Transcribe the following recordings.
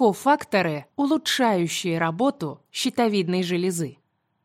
кофакторы, улучшающие работу щитовидной железы.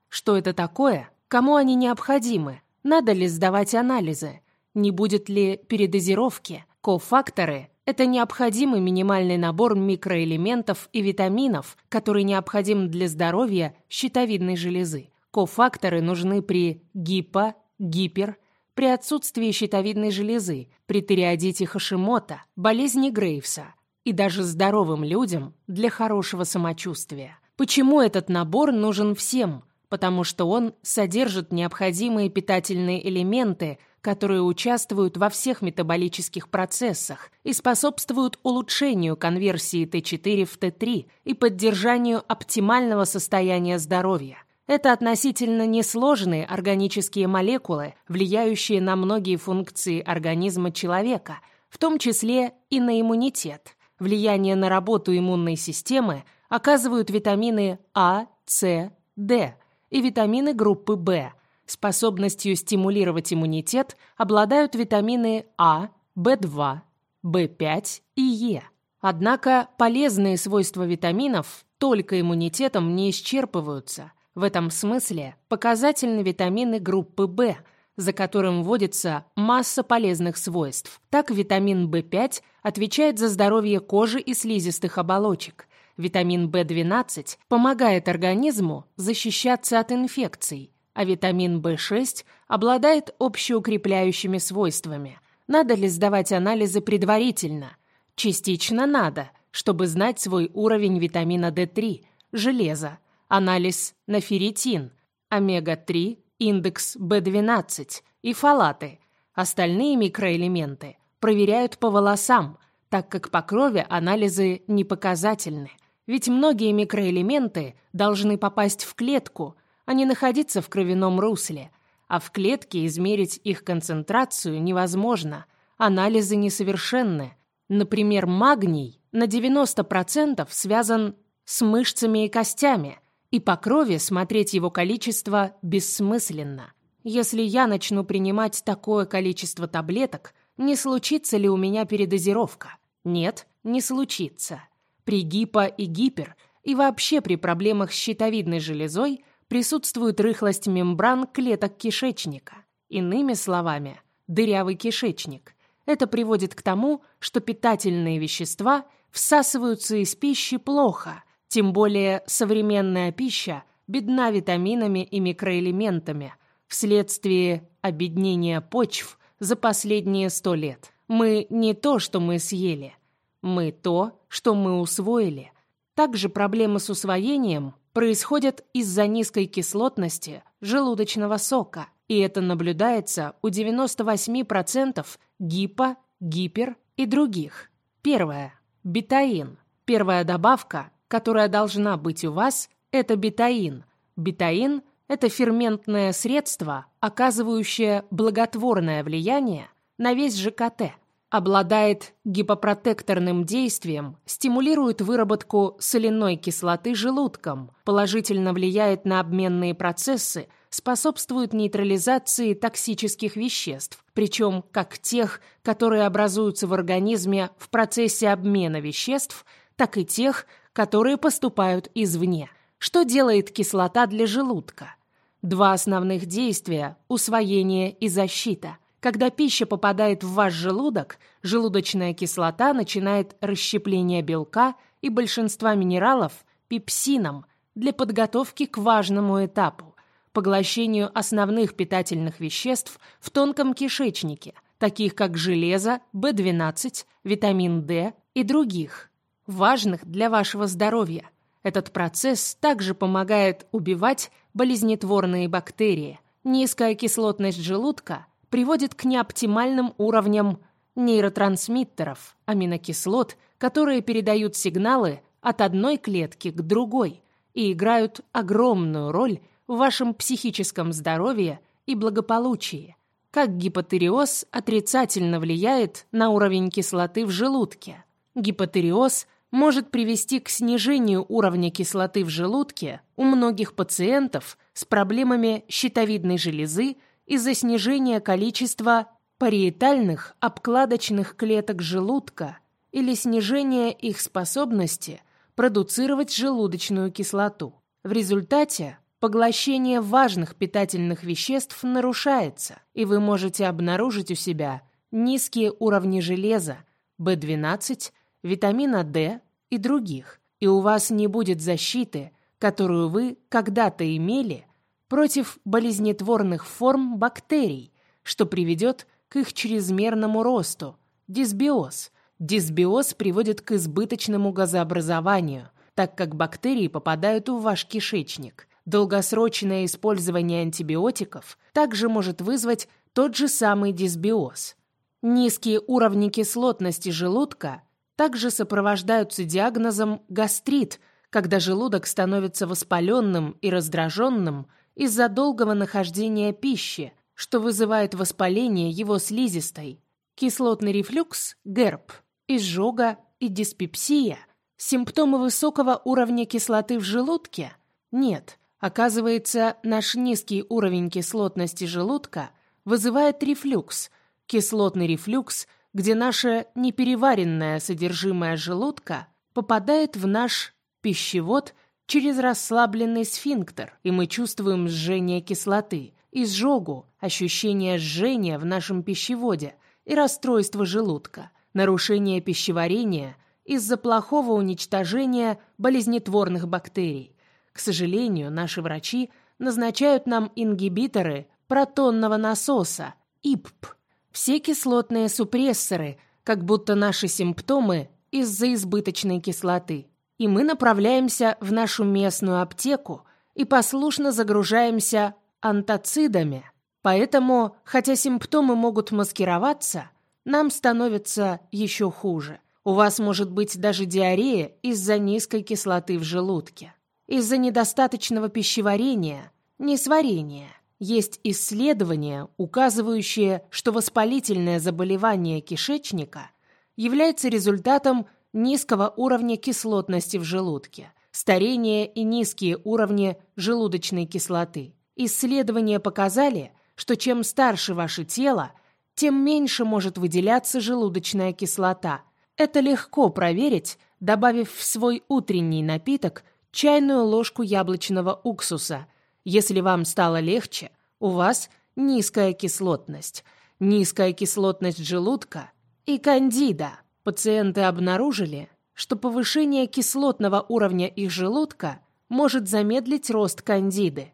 Что это такое? Кому они необходимы? Надо ли сдавать анализы? Не будет ли передозировки? Кофакторы – это необходимый минимальный набор микроэлементов и витаминов, который необходим для здоровья щитовидной железы. Кофакторы нужны при гипо, гипер, при отсутствии щитовидной железы, при тиреодите Хашимота, болезни Грейвса и даже здоровым людям для хорошего самочувствия. Почему этот набор нужен всем? Потому что он содержит необходимые питательные элементы, которые участвуют во всех метаболических процессах и способствуют улучшению конверсии Т4 в Т3 и поддержанию оптимального состояния здоровья. Это относительно несложные органические молекулы, влияющие на многие функции организма человека, в том числе и на иммунитет. Влияние на работу иммунной системы оказывают витамины А, С, D и витамины группы В. Способностью стимулировать иммунитет обладают витамины А, В2, В5 и Е. Однако полезные свойства витаминов только иммунитетом не исчерпываются. В этом смысле показательны витамины группы В, за которым вводится масса полезных свойств. Так, витамин В5 отвечает за здоровье кожи и слизистых оболочек. Витамин В12 помогает организму защищаться от инфекций, а витамин В6 обладает общеукрепляющими свойствами. Надо ли сдавать анализы предварительно? Частично надо, чтобы знать свой уровень витамина D3, железа, анализ на ферритин, омега-3, индекс B12 и фолаты. Остальные микроэлементы проверяют по волосам, так как по крови анализы не показательны. Ведь многие микроэлементы должны попасть в клетку, а не находиться в кровяном русле. А в клетке измерить их концентрацию невозможно. Анализы несовершенны. Например, магний на 90% связан с мышцами и костями – и по крови смотреть его количество бессмысленно. Если я начну принимать такое количество таблеток, не случится ли у меня передозировка? Нет, не случится. При гипо и гипер и вообще при проблемах с щитовидной железой присутствует рыхлость мембран клеток кишечника. Иными словами, дырявый кишечник. Это приводит к тому, что питательные вещества всасываются из пищи плохо, тем более современная пища бедна витаминами и микроэлементами вследствие обеднения почв за последние сто лет. Мы не то, что мы съели, мы то, что мы усвоили. Также проблемы с усвоением происходят из-за низкой кислотности желудочного сока, и это наблюдается у 98% гипо, гипер и других. Первое. Бетаин. Первая добавка которая должна быть у вас, это бетаин. Бетаин – это ферментное средство, оказывающее благотворное влияние на весь ЖКТ. Обладает гипопротекторным действием, стимулирует выработку соляной кислоты желудком, положительно влияет на обменные процессы, способствует нейтрализации токсических веществ, причем как тех, которые образуются в организме в процессе обмена веществ, так и тех, которые поступают извне. Что делает кислота для желудка? Два основных действия – усвоение и защита. Когда пища попадает в ваш желудок, желудочная кислота начинает расщепление белка и большинства минералов пепсином для подготовки к важному этапу – поглощению основных питательных веществ в тонком кишечнике, таких как железо, В12, витамин D и других – важных для вашего здоровья. Этот процесс также помогает убивать болезнетворные бактерии. Низкая кислотность желудка приводит к неоптимальным уровням нейротрансмиттеров, аминокислот, которые передают сигналы от одной клетки к другой и играют огромную роль в вашем психическом здоровье и благополучии. Как гипотериоз отрицательно влияет на уровень кислоты в желудке. Гипотериоз может привести к снижению уровня кислоты в желудке у многих пациентов с проблемами щитовидной железы из-за снижения количества париетальных обкладочных клеток желудка или снижения их способности продуцировать желудочную кислоту. В результате поглощение важных питательных веществ нарушается, и вы можете обнаружить у себя низкие уровни железа, В12, витамина D и других, и у вас не будет защиты, которую вы когда-то имели против болезнетворных форм бактерий, что приведет к их чрезмерному росту, дисбиоз. Дисбиоз приводит к избыточному газообразованию, так как бактерии попадают в ваш кишечник. Долгосрочное использование антибиотиков также может вызвать тот же самый дисбиоз. Низкие уровни кислотности желудка также сопровождаются диагнозом гастрит, когда желудок становится воспаленным и раздраженным из-за долгого нахождения пищи, что вызывает воспаление его слизистой. Кислотный рефлюкс, ГЭРБ, изжога и диспепсия – симптомы высокого уровня кислоты в желудке? Нет. Оказывается, наш низкий уровень кислотности желудка вызывает рефлюкс – Кислотный рефлюкс, где наше непереваренное содержимое желудка попадает в наш пищевод через расслабленный сфинктер, и мы чувствуем жжение кислоты, изжогу, ощущение жжения в нашем пищеводе и расстройство желудка, нарушение пищеварения из-за плохого уничтожения болезнетворных бактерий. К сожалению, наши врачи назначают нам ингибиторы протонного насоса, ИПП, все кислотные супрессоры, как будто наши симптомы из-за избыточной кислоты. И мы направляемся в нашу местную аптеку и послушно загружаемся антацидами. Поэтому, хотя симптомы могут маскироваться, нам становится еще хуже. У вас может быть даже диарея из-за низкой кислоты в желудке, из-за недостаточного пищеварения, несварения – есть исследования, указывающие, что воспалительное заболевание кишечника является результатом низкого уровня кислотности в желудке, старения и низкие уровни желудочной кислоты. Исследования показали, что чем старше ваше тело, тем меньше может выделяться желудочная кислота. Это легко проверить, добавив в свой утренний напиток чайную ложку яблочного уксуса – если вам стало легче, у вас низкая кислотность, низкая кислотность желудка и кандида. Пациенты обнаружили, что повышение кислотного уровня их желудка может замедлить рост кандиды.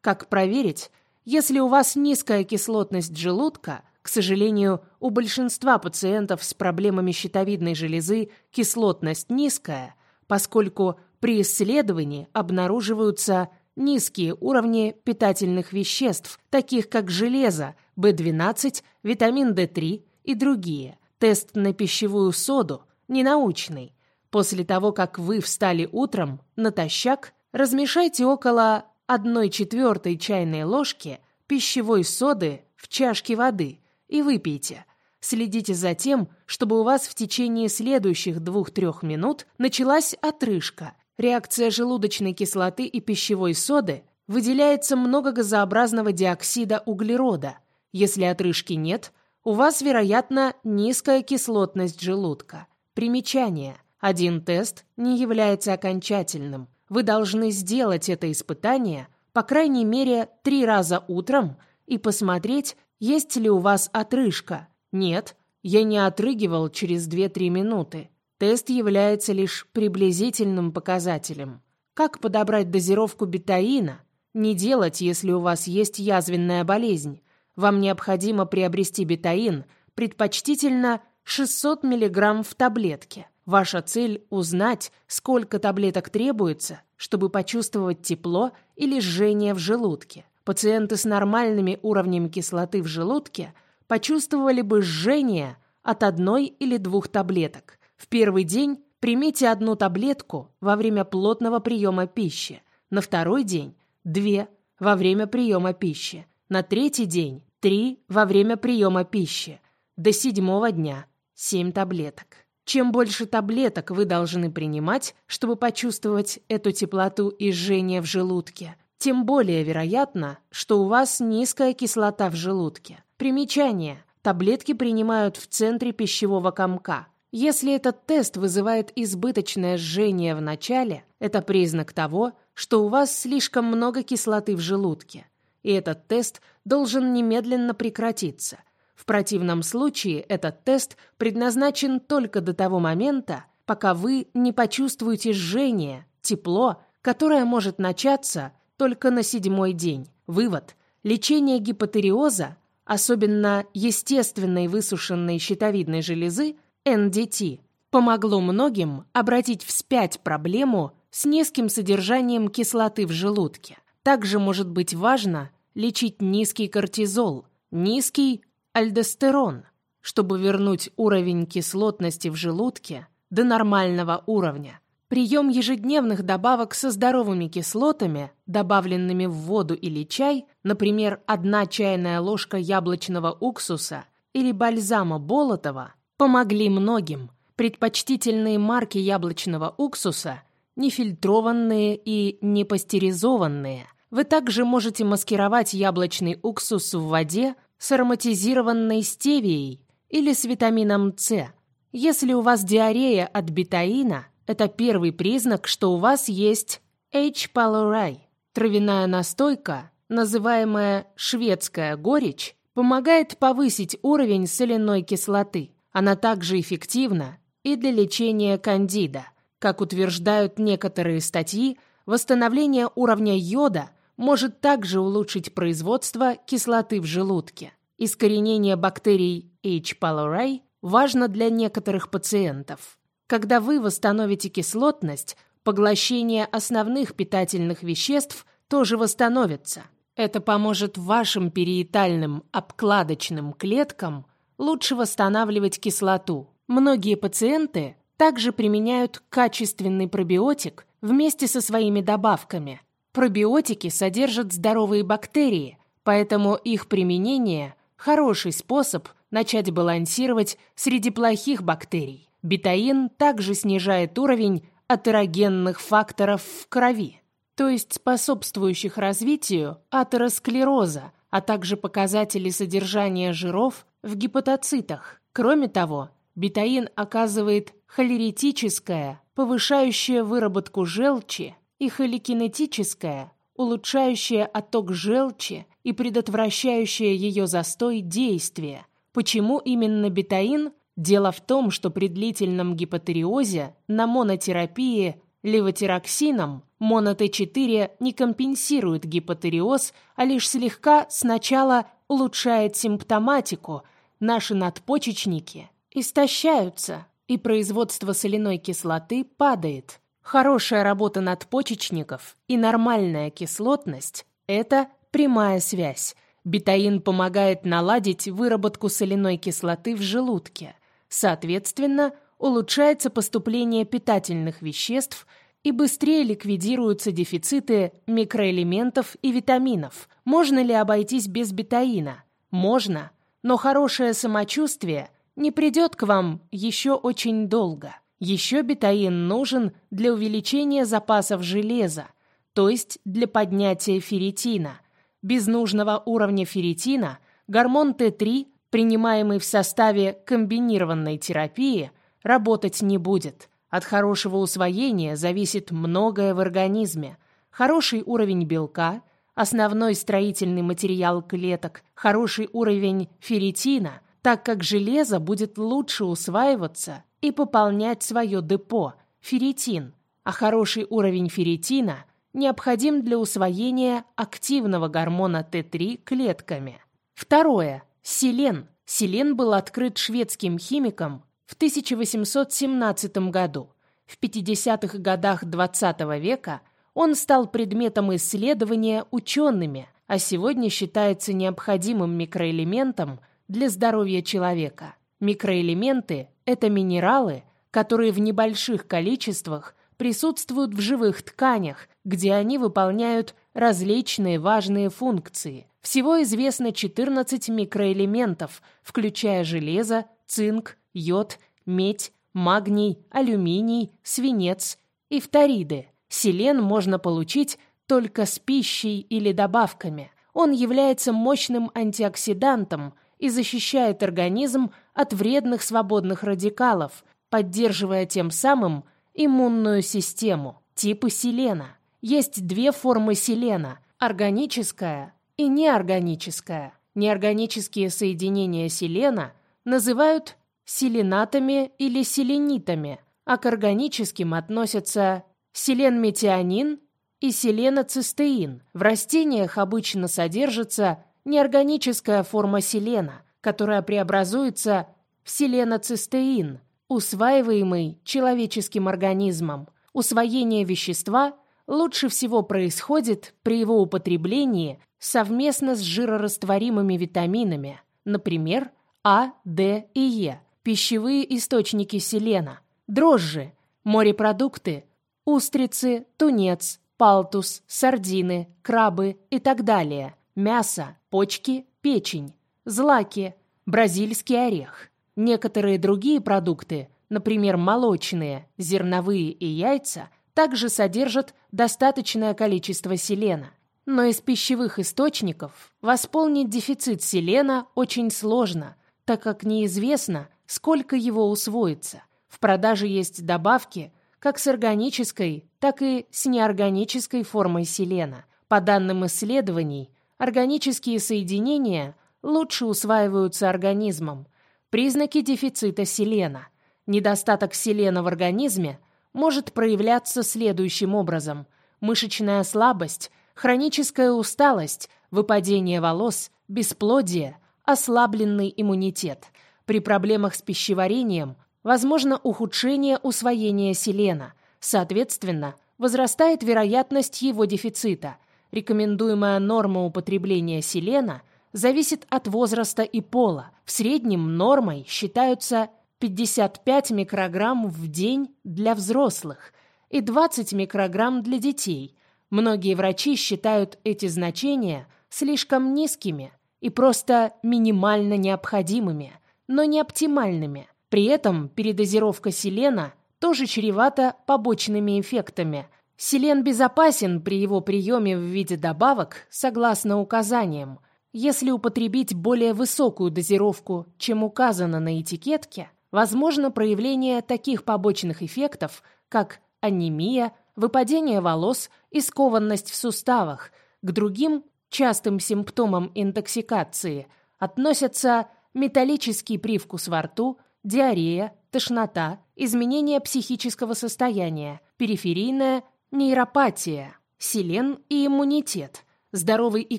Как проверить, если у вас низкая кислотность желудка, к сожалению, у большинства пациентов с проблемами щитовидной железы кислотность низкая, поскольку при исследовании обнаруживаются низкие уровни питательных веществ, таких как железо, В12, витамин D3 и другие. Тест на пищевую соду ненаучный. После того, как вы встали утром натощак, размешайте около 1 четвертой чайной ложки пищевой соды в чашке воды и выпейте. Следите за тем, чтобы у вас в течение следующих 2-3 минут началась отрыжка – реакция желудочной кислоты и пищевой соды выделяется много газообразного диоксида углерода. Если отрыжки нет, у вас, вероятно, низкая кислотность желудка. Примечание. Один тест не является окончательным. Вы должны сделать это испытание по крайней мере три раза утром и посмотреть, есть ли у вас отрыжка. Нет, я не отрыгивал через 2-3 минуты. Тест является лишь приблизительным показателем. Как подобрать дозировку бетаина? Не делать, если у вас есть язвенная болезнь. Вам необходимо приобрести бетаин, предпочтительно 600 мг в таблетке. Ваша цель – узнать, сколько таблеток требуется, чтобы почувствовать тепло или жжение в желудке. Пациенты с нормальными уровнями кислоты в желудке почувствовали бы жжение от одной или двух таблеток. В первый день примите одну таблетку во время плотного приема пищи, на второй день – две во время приема пищи, на третий день – три во время приема пищи, до седьмого дня – семь таблеток. Чем больше таблеток вы должны принимать, чтобы почувствовать эту теплоту и жжение в желудке, тем более вероятно, что у вас низкая кислота в желудке. Примечание. Таблетки принимают в центре пищевого комка – Если этот тест вызывает избыточное жжение в начале, это признак того, что у вас слишком много кислоты в желудке, и этот тест должен немедленно прекратиться. В противном случае этот тест предназначен только до того момента, пока вы не почувствуете жжение, тепло, которое может начаться только на седьмой день. Вывод. Лечение гипотериоза, особенно естественной высушенной щитовидной железы, НДТ, помогло многим обратить вспять проблему с низким содержанием кислоты в желудке. Также может быть важно лечить низкий кортизол, низкий альдостерон, чтобы вернуть уровень кислотности в желудке до нормального уровня. Прием ежедневных добавок со здоровыми кислотами, добавленными в воду или чай, например, одна чайная ложка яблочного уксуса или бальзама Болотова, помогли многим. Предпочтительные марки яблочного уксуса – нефильтрованные и непастеризованные. Вы также можете маскировать яблочный уксус в воде с ароматизированной стевией или с витамином С – если у вас диарея от бетаина, это первый признак, что у вас есть H. pylori. Травяная настойка, называемая шведская горечь, помогает повысить уровень соляной кислоты. Она также эффективна и для лечения кандида. Как утверждают некоторые статьи, восстановление уровня йода может также улучшить производство кислоты в желудке. Искоренение бактерий H. pylori важно для некоторых пациентов. Когда вы восстановите кислотность, поглощение основных питательных веществ тоже восстановится. Это поможет вашим периетальным обкладочным клеткам лучше восстанавливать кислоту. Многие пациенты также применяют качественный пробиотик вместе со своими добавками. Пробиотики содержат здоровые бактерии, поэтому их применение – хороший способ – начать балансировать среди плохих бактерий. Бетаин также снижает уровень атерогенных факторов в крови, то есть способствующих развитию атеросклероза, а также показатели содержания жиров в гепатоцитах. Кроме того, бетаин оказывает холеретическое, повышающее выработку желчи, и холикинетическое, улучшающее отток желчи и предотвращающее ее застой действие, Почему именно бетаин? Дело в том, что при длительном гипотериозе на монотерапии левотироксином моно-Т4 не компенсирует гипотериоз, а лишь слегка сначала улучшает симптоматику. Наши надпочечники истощаются, и производство соляной кислоты падает. Хорошая работа надпочечников и нормальная кислотность – это прямая связь. Бетаин помогает наладить выработку соляной кислоты в желудке. Соответственно, улучшается поступление питательных веществ и быстрее ликвидируются дефициты микроэлементов и витаминов. Можно ли обойтись без бетаина? Можно, но хорошее самочувствие не придет к вам еще очень долго. Еще бетаин нужен для увеличения запасов железа, то есть для поднятия ферритина – без нужного уровня ферритина гормон Т3, принимаемый в составе комбинированной терапии, работать не будет. От хорошего усвоения зависит многое в организме. Хороший уровень белка, основной строительный материал клеток, хороший уровень ферритина, так как железо будет лучше усваиваться и пополнять свое депо – ферритин, а хороший уровень ферритина необходим для усвоения активного гормона Т3 клетками. Второе. Селен. Селен был открыт шведским химиком в 1817 году. В 50-х годах XX -го века он стал предметом исследования учеными, а сегодня считается необходимым микроэлементом для здоровья человека. Микроэлементы – это минералы, которые в небольших количествах присутствуют в живых тканях, где они выполняют различные важные функции. Всего известно 14 микроэлементов, включая железо, цинк, йод, медь, магний, алюминий, свинец и фториды. Селен можно получить только с пищей или добавками. Он является мощным антиоксидантом и защищает организм от вредных свободных радикалов, поддерживая тем самым иммунную систему. Типы селена. Есть две формы селена – органическая и неорганическая. Неорганические соединения селена называют селенатами или селенитами, а к органическим относятся селенметионин и селеноцистеин. В растениях обычно содержится неорганическая форма селена, которая преобразуется в селеноцистеин, усваиваемый человеческим организмом. Усвоение вещества лучше всего происходит при его употреблении совместно с жирорастворимыми витаминами, например, А, Д и Е, пищевые источники селена, дрожжи, морепродукты, устрицы, тунец, палтус, сардины, крабы и так далее, мясо, почки, печень, злаки, бразильский орех. Некоторые другие продукты, например, молочные, зерновые и яйца, также содержат достаточное количество селена. Но из пищевых источников восполнить дефицит селена очень сложно, так как неизвестно, сколько его усвоится. В продаже есть добавки как с органической, так и с неорганической формой селена. По данным исследований, органические соединения лучше усваиваются организмом. Признаки дефицита селена. Недостаток селена в организме может проявляться следующим образом. Мышечная слабость, хроническая усталость, выпадение волос, бесплодие, ослабленный иммунитет. При проблемах с пищеварением возможно ухудшение усвоения селена. Соответственно, возрастает вероятность его дефицита. Рекомендуемая норма употребления селена зависит от возраста и пола. В среднем нормой считаются 55 микрограмм в день для взрослых и 20 микрограмм для детей. Многие врачи считают эти значения слишком низкими и просто минимально необходимыми, но не оптимальными. При этом передозировка селена тоже чревата побочными эффектами. Селен безопасен при его приеме в виде добавок согласно указаниям. Если употребить более высокую дозировку, чем указано на этикетке, возможно проявление таких побочных эффектов, как анемия, выпадение волос и скованность в суставах. К другим частым симптомам интоксикации относятся металлический привкус во рту, диарея, тошнота, изменение психического состояния, периферийная нейропатия, селен и иммунитет – Здоровый и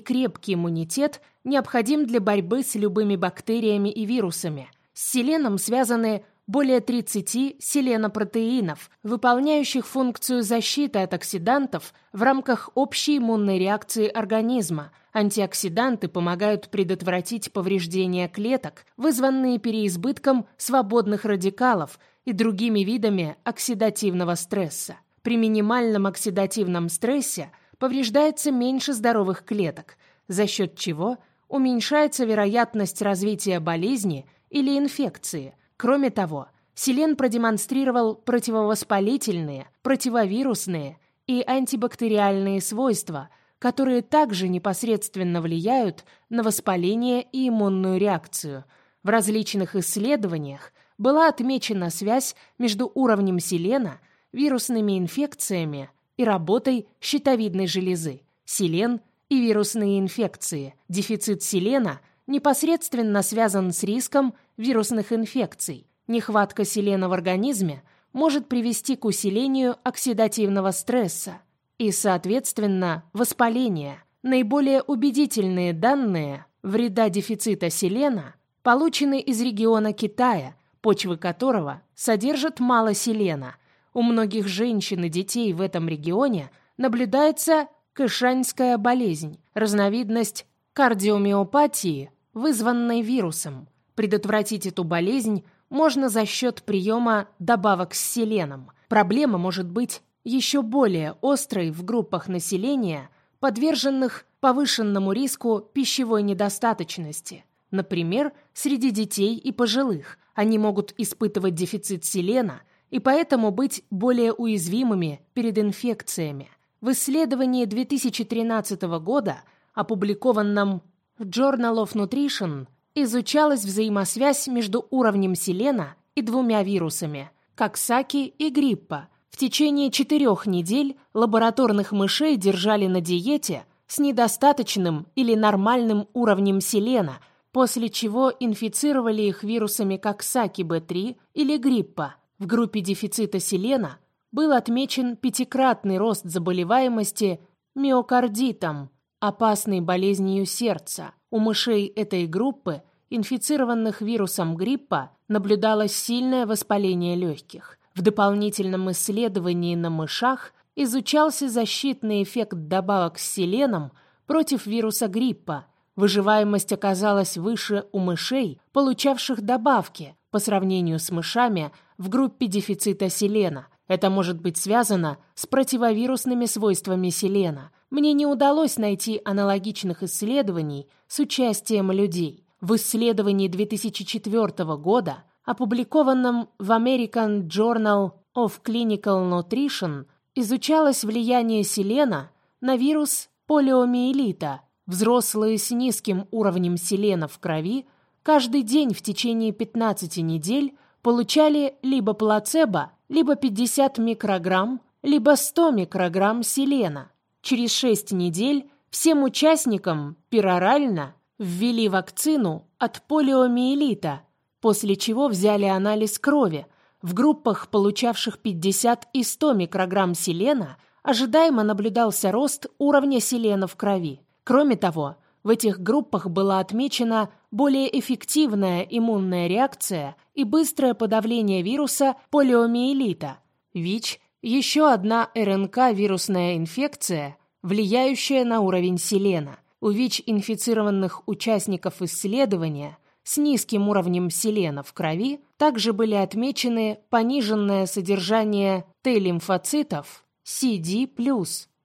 крепкий иммунитет необходим для борьбы с любыми бактериями и вирусами. С селеном связаны более 30 селенопротеинов, выполняющих функцию защиты от оксидантов в рамках общей иммунной реакции организма. Антиоксиданты помогают предотвратить повреждения клеток, вызванные переизбытком свободных радикалов и другими видами оксидативного стресса. При минимальном оксидативном стрессе – повреждается меньше здоровых клеток, за счет чего уменьшается вероятность развития болезни или инфекции. Кроме того, селен продемонстрировал противовоспалительные, противовирусные и антибактериальные свойства, которые также непосредственно влияют на воспаление и иммунную реакцию. В различных исследованиях была отмечена связь между уровнем селена, вирусными инфекциями, и работой щитовидной железы, селен и вирусные инфекции. Дефицит селена непосредственно связан с риском вирусных инфекций. Нехватка селена в организме может привести к усилению оксидативного стресса и, соответственно, воспаления. Наиболее убедительные данные вреда дефицита селена получены из региона Китая, почвы которого содержат мало селена – у многих женщин и детей в этом регионе наблюдается кышанская болезнь, разновидность кардиомиопатии, вызванной вирусом. Предотвратить эту болезнь можно за счет приема добавок с селеном. Проблема может быть еще более острой в группах населения, подверженных повышенному риску пищевой недостаточности. Например, среди детей и пожилых. Они могут испытывать дефицит селена – и поэтому быть более уязвимыми перед инфекциями. В исследовании 2013 года, опубликованном в Journal of Nutrition, изучалась взаимосвязь между уровнем селена и двумя вирусами Коксаки и Гриппа. В течение четырех недель лабораторных мышей держали на диете с недостаточным или нормальным уровнем селена, после чего инфицировали их вирусами Коксаки-Б3 или Гриппа. В группе дефицита селена был отмечен пятикратный рост заболеваемости миокардитом, опасной болезнью сердца. У мышей этой группы, инфицированных вирусом гриппа, наблюдалось сильное воспаление легких. В дополнительном исследовании на мышах изучался защитный эффект добавок с селеном против вируса гриппа. Выживаемость оказалась выше у мышей, получавших добавки, по сравнению с мышами в группе дефицита селена. Это может быть связано с противовирусными свойствами селена. Мне не удалось найти аналогичных исследований с участием людей. В исследовании 2004 года, опубликованном в American Journal of Clinical Nutrition, изучалось влияние селена на вирус полиомиелита. Взрослые с низким уровнем селена в крови каждый день в течение 15 недель получали либо плацебо, либо 50 микрограмм, либо 100 микрограмм селена. Через 6 недель всем участникам перорально ввели вакцину от полиомиелита, после чего взяли анализ крови. В группах, получавших 50 и 100 микрограмм селена, ожидаемо наблюдался рост уровня селена в крови. Кроме того, в этих группах была отмечена более эффективная иммунная реакция и быстрое подавление вируса полиомиелита. ВИЧ – еще одна РНК-вирусная инфекция, влияющая на уровень селена. У ВИЧ-инфицированных участников исследования с низким уровнем селена в крови также были отмечены пониженное содержание Т-лимфоцитов, CD+,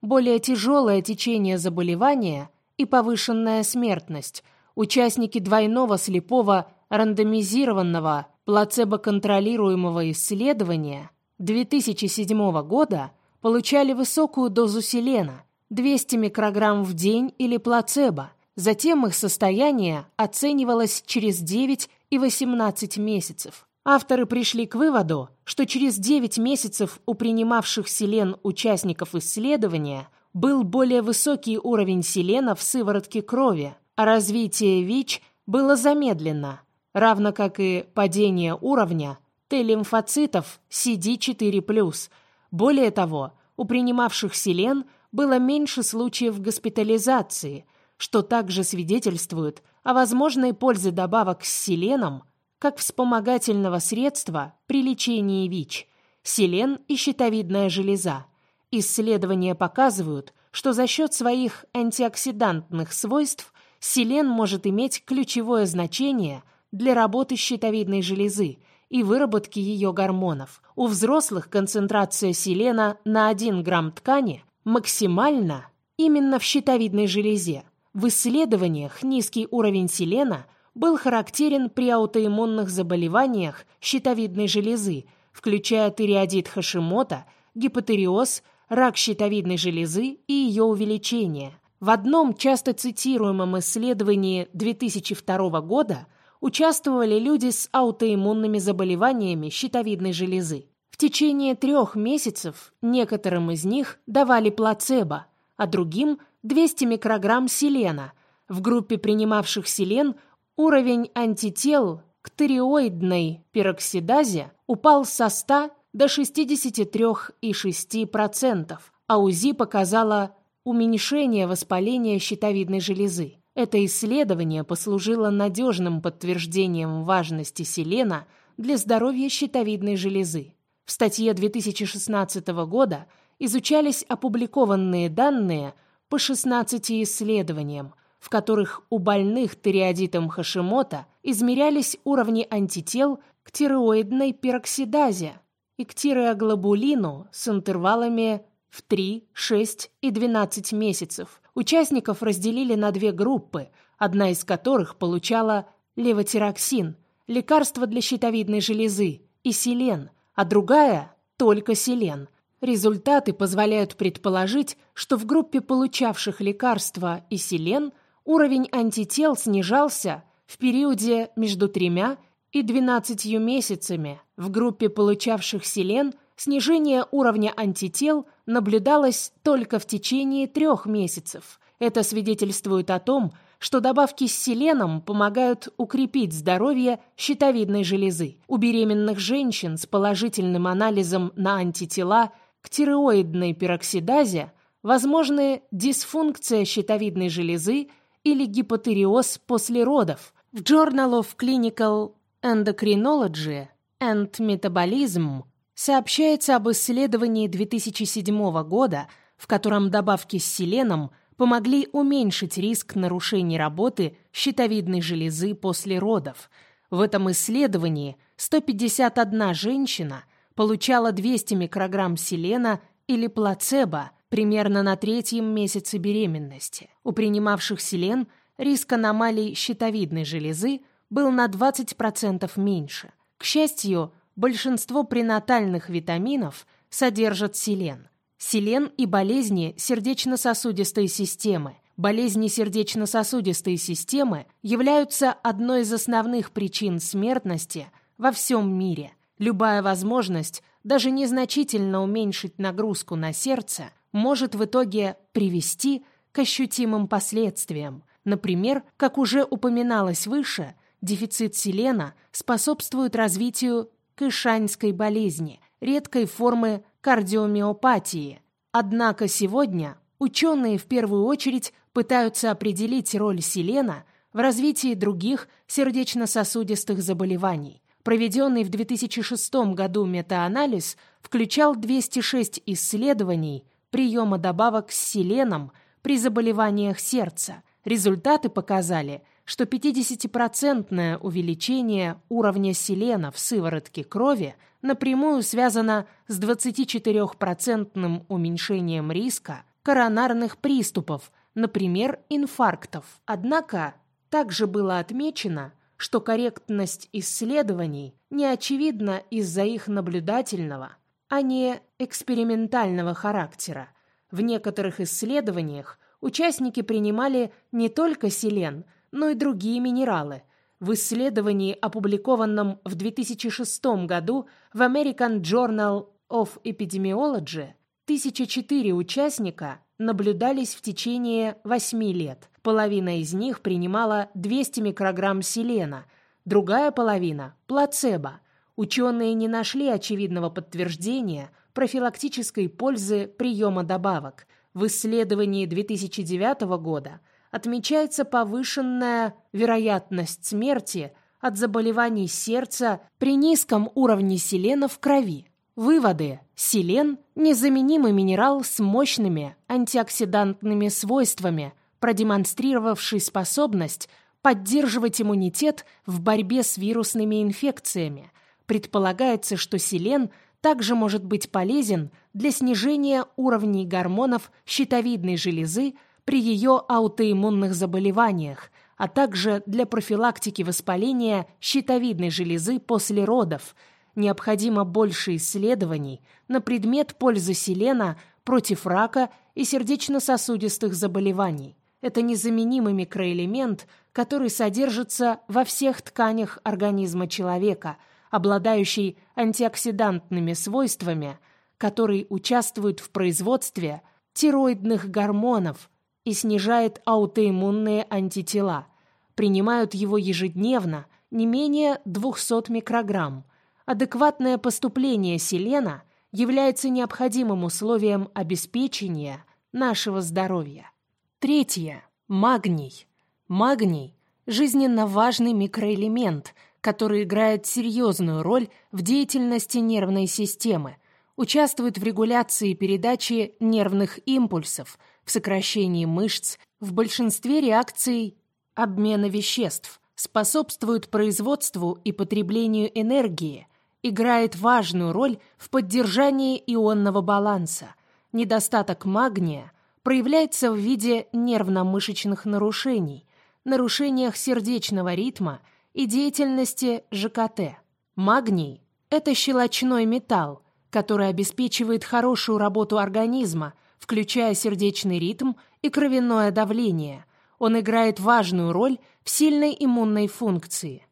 более тяжелое течение заболевания – и повышенная смертность. Участники двойного слепого рандомизированного плацебо-контролируемого исследования 2007 года получали высокую дозу селена 200 микрограмм в день или плацебо. Затем их состояние оценивалось через 9 и 18 месяцев. Авторы пришли к выводу, что через 9 месяцев у принимавших селен участников исследования был более высокий уровень селена в сыворотке крови, а развитие ВИЧ было замедлено, равно как и падение уровня Т-лимфоцитов CD4+. Более того, у принимавших селен было меньше случаев госпитализации, что также свидетельствует о возможной пользе добавок с селеном как вспомогательного средства при лечении ВИЧ, селен и щитовидная железа – Исследования показывают, что за счет своих антиоксидантных свойств селен может иметь ключевое значение для работы щитовидной железы и выработки ее гормонов. У взрослых концентрация селена на 1 грамм ткани максимальна именно в щитовидной железе. В исследованиях низкий уровень селена был характерен при аутоиммунных заболеваниях щитовидной железы, включая тиреодит Хашимота, гипотериоз, рак щитовидной железы и ее увеличение. В одном часто цитируемом исследовании 2002 года участвовали люди с аутоиммунными заболеваниями щитовидной железы. В течение трех месяцев некоторым из них давали плацебо, а другим – 200 микрограмм селена. В группе принимавших селен уровень антител к тиреоидной пероксидазе упал со 100 до 63,6%, а УЗИ показало уменьшение воспаления щитовидной железы. Это исследование послужило надежным подтверждением важности селена для здоровья щитовидной железы. В статье 2016 года изучались опубликованные данные по 16 исследованиям, в которых у больных тиреодитом Хашимота измерялись уровни антител к тиреоидной пероксидазе, и к тиреоглобулину с интервалами в 3, 6 и 12 месяцев. Участников разделили на две группы, одна из которых получала левотироксин, лекарство для щитовидной железы, и селен, а другая – только селен. Результаты позволяют предположить, что в группе получавших лекарства и селен уровень антител снижался в периоде между тремя и 12 месяцами в группе получавших селен снижение уровня антител наблюдалось только в течение трех месяцев. Это свидетельствует о том, что добавки с селеном помогают укрепить здоровье щитовидной железы. У беременных женщин с положительным анализом на антитела тиреоидной пероксидазе возможны дисфункция щитовидной железы или гипотериоз после родов. В Journal of Clinical Endocrinology and Metabolism сообщается об исследовании 2007 года, в котором добавки с селеном – помогли уменьшить риск нарушений работы щитовидной железы после родов. В этом исследовании 151 женщина получала 200 микрограмм селена или плацебо примерно на третьем месяце беременности. У принимавших селен риск аномалий щитовидной железы был на 20% меньше. К счастью, большинство пренатальных витаминов содержат селен – Селен и болезни сердечно-сосудистой системы. Болезни сердечно-сосудистой системы являются одной из основных причин смертности во всем мире. Любая возможность даже незначительно уменьшить нагрузку на сердце может в итоге привести к ощутимым последствиям. Например, как уже упоминалось выше, дефицит селена способствует развитию кышанской болезни, редкой формы кардиомиопатии. Однако сегодня ученые в первую очередь пытаются определить роль селена в развитии других сердечно-сосудистых заболеваний. Проведенный в 2006 году метаанализ включал 206 исследований приема добавок с селеном при заболеваниях сердца. Результаты показали, что 50% увеличение уровня селена в сыворотке крови – напрямую связано с 24% уменьшением риска коронарных приступов, например, инфарктов. Однако также было отмечено, что корректность исследований не очевидна из-за их наблюдательного, а не экспериментального характера. В некоторых исследованиях участники принимали не только селен, но и другие минералы, в исследовании, опубликованном в 2006 году в American Journal of Epidemiology, 1004 участника наблюдались в течение 8 лет. Половина из них принимала 200 микрограмм селена, другая половина – плацебо. Ученые не нашли очевидного подтверждения профилактической пользы приема добавок. В исследовании 2009 года – отмечается повышенная вероятность смерти от заболеваний сердца при низком уровне селена в крови. Выводы. Селен – незаменимый минерал с мощными антиоксидантными свойствами, продемонстрировавший способность поддерживать иммунитет в борьбе с вирусными инфекциями. Предполагается, что селен также может быть полезен для снижения уровней гормонов щитовидной железы при ее аутоиммунных заболеваниях, а также для профилактики воспаления щитовидной железы после родов. Необходимо больше исследований на предмет пользы селена против рака и сердечно-сосудистых заболеваний. Это незаменимый микроэлемент, который содержится во всех тканях организма человека, обладающий антиоксидантными свойствами, которые участвуют в производстве тироидных гормонов – и снижает аутоиммунные антитела. Принимают его ежедневно не менее 200 микрограмм. Адекватное поступление селена является необходимым условием обеспечения нашего здоровья. Третье. Магний. Магний – жизненно важный микроэлемент, который играет серьезную роль в деятельности нервной системы, участвует в регуляции передачи нервных импульсов – в сокращении мышц, в большинстве реакций обмена веществ, способствует производству и потреблению энергии, играет важную роль в поддержании ионного баланса. Недостаток магния проявляется в виде нервно-мышечных нарушений, нарушениях сердечного ритма и деятельности ЖКТ. Магний – это щелочной металл, который обеспечивает хорошую работу организма – включая сердечный ритм и кровяное давление. Он играет важную роль в сильной иммунной функции.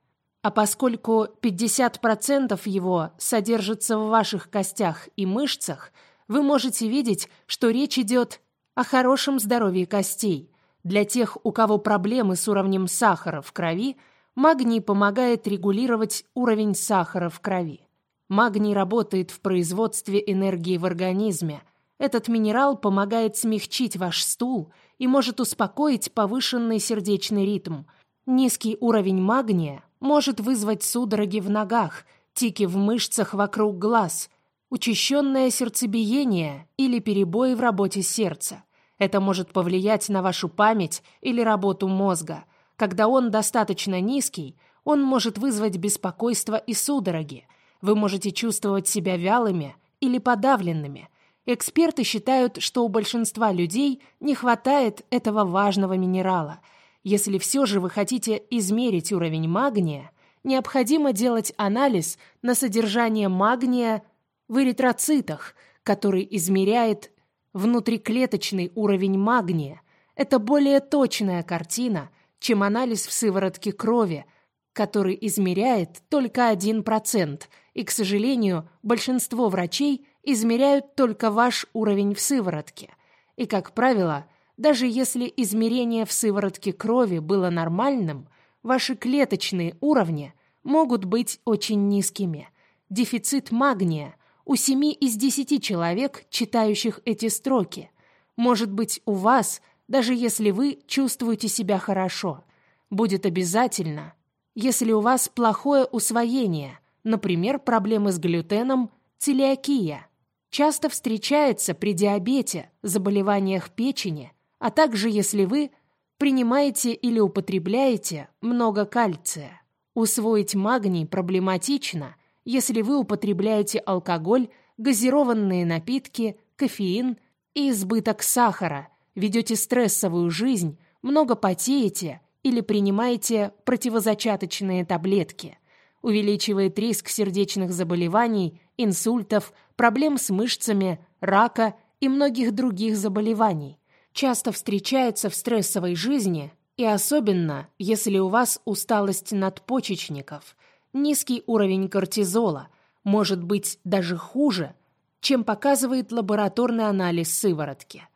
А поскольку 50% его содержится в ваших костях и мышцах, вы можете видеть, что речь идет о хорошем здоровье костей. Для тех, у кого проблемы с уровнем сахара в крови, магний помогает регулировать уровень сахара в крови. Магний работает в производстве энергии в организме. Этот минерал помогает смягчить ваш стул и может успокоить повышенный сердечный ритм. Низкий уровень магния может вызвать судороги в ногах, тики в мышцах вокруг глаз, учащенное сердцебиение или перебои в работе сердца. Это может повлиять на вашу память или работу мозга. Когда он достаточно низкий, он может вызвать беспокойство и судороги. Вы можете чувствовать себя вялыми или подавленными. Эксперты считают, что у большинства людей не хватает этого важного минерала – если все же вы хотите измерить уровень магния, необходимо делать анализ на содержание магния в эритроцитах, который измеряет внутриклеточный уровень магния. Это более точная картина, чем анализ в сыворотке крови, который измеряет только 1%, и, к сожалению, большинство врачей измеряют только ваш уровень в сыворотке. И, как правило, даже если измерение в сыворотке крови было нормальным, ваши клеточные уровни могут быть очень низкими. Дефицит магния у 7 из 10 человек, читающих эти строки. Может быть, у вас, даже если вы чувствуете себя хорошо. Будет обязательно, если у вас плохое усвоение, например, проблемы с глютеном, целиакия. Часто встречается при диабете, заболеваниях печени, а также если вы принимаете или употребляете много кальция. Усвоить магний проблематично, если вы употребляете алкоголь, газированные напитки, кофеин и избыток сахара, ведете стрессовую жизнь, много потеете или принимаете противозачаточные таблетки. Увеличивает риск сердечных заболеваний, инсультов, проблем с мышцами, рака и многих других заболеваний часто встречается в стрессовой жизни, и особенно, если у вас усталость надпочечников, низкий уровень кортизола, может быть даже хуже, чем показывает лабораторный анализ сыворотки.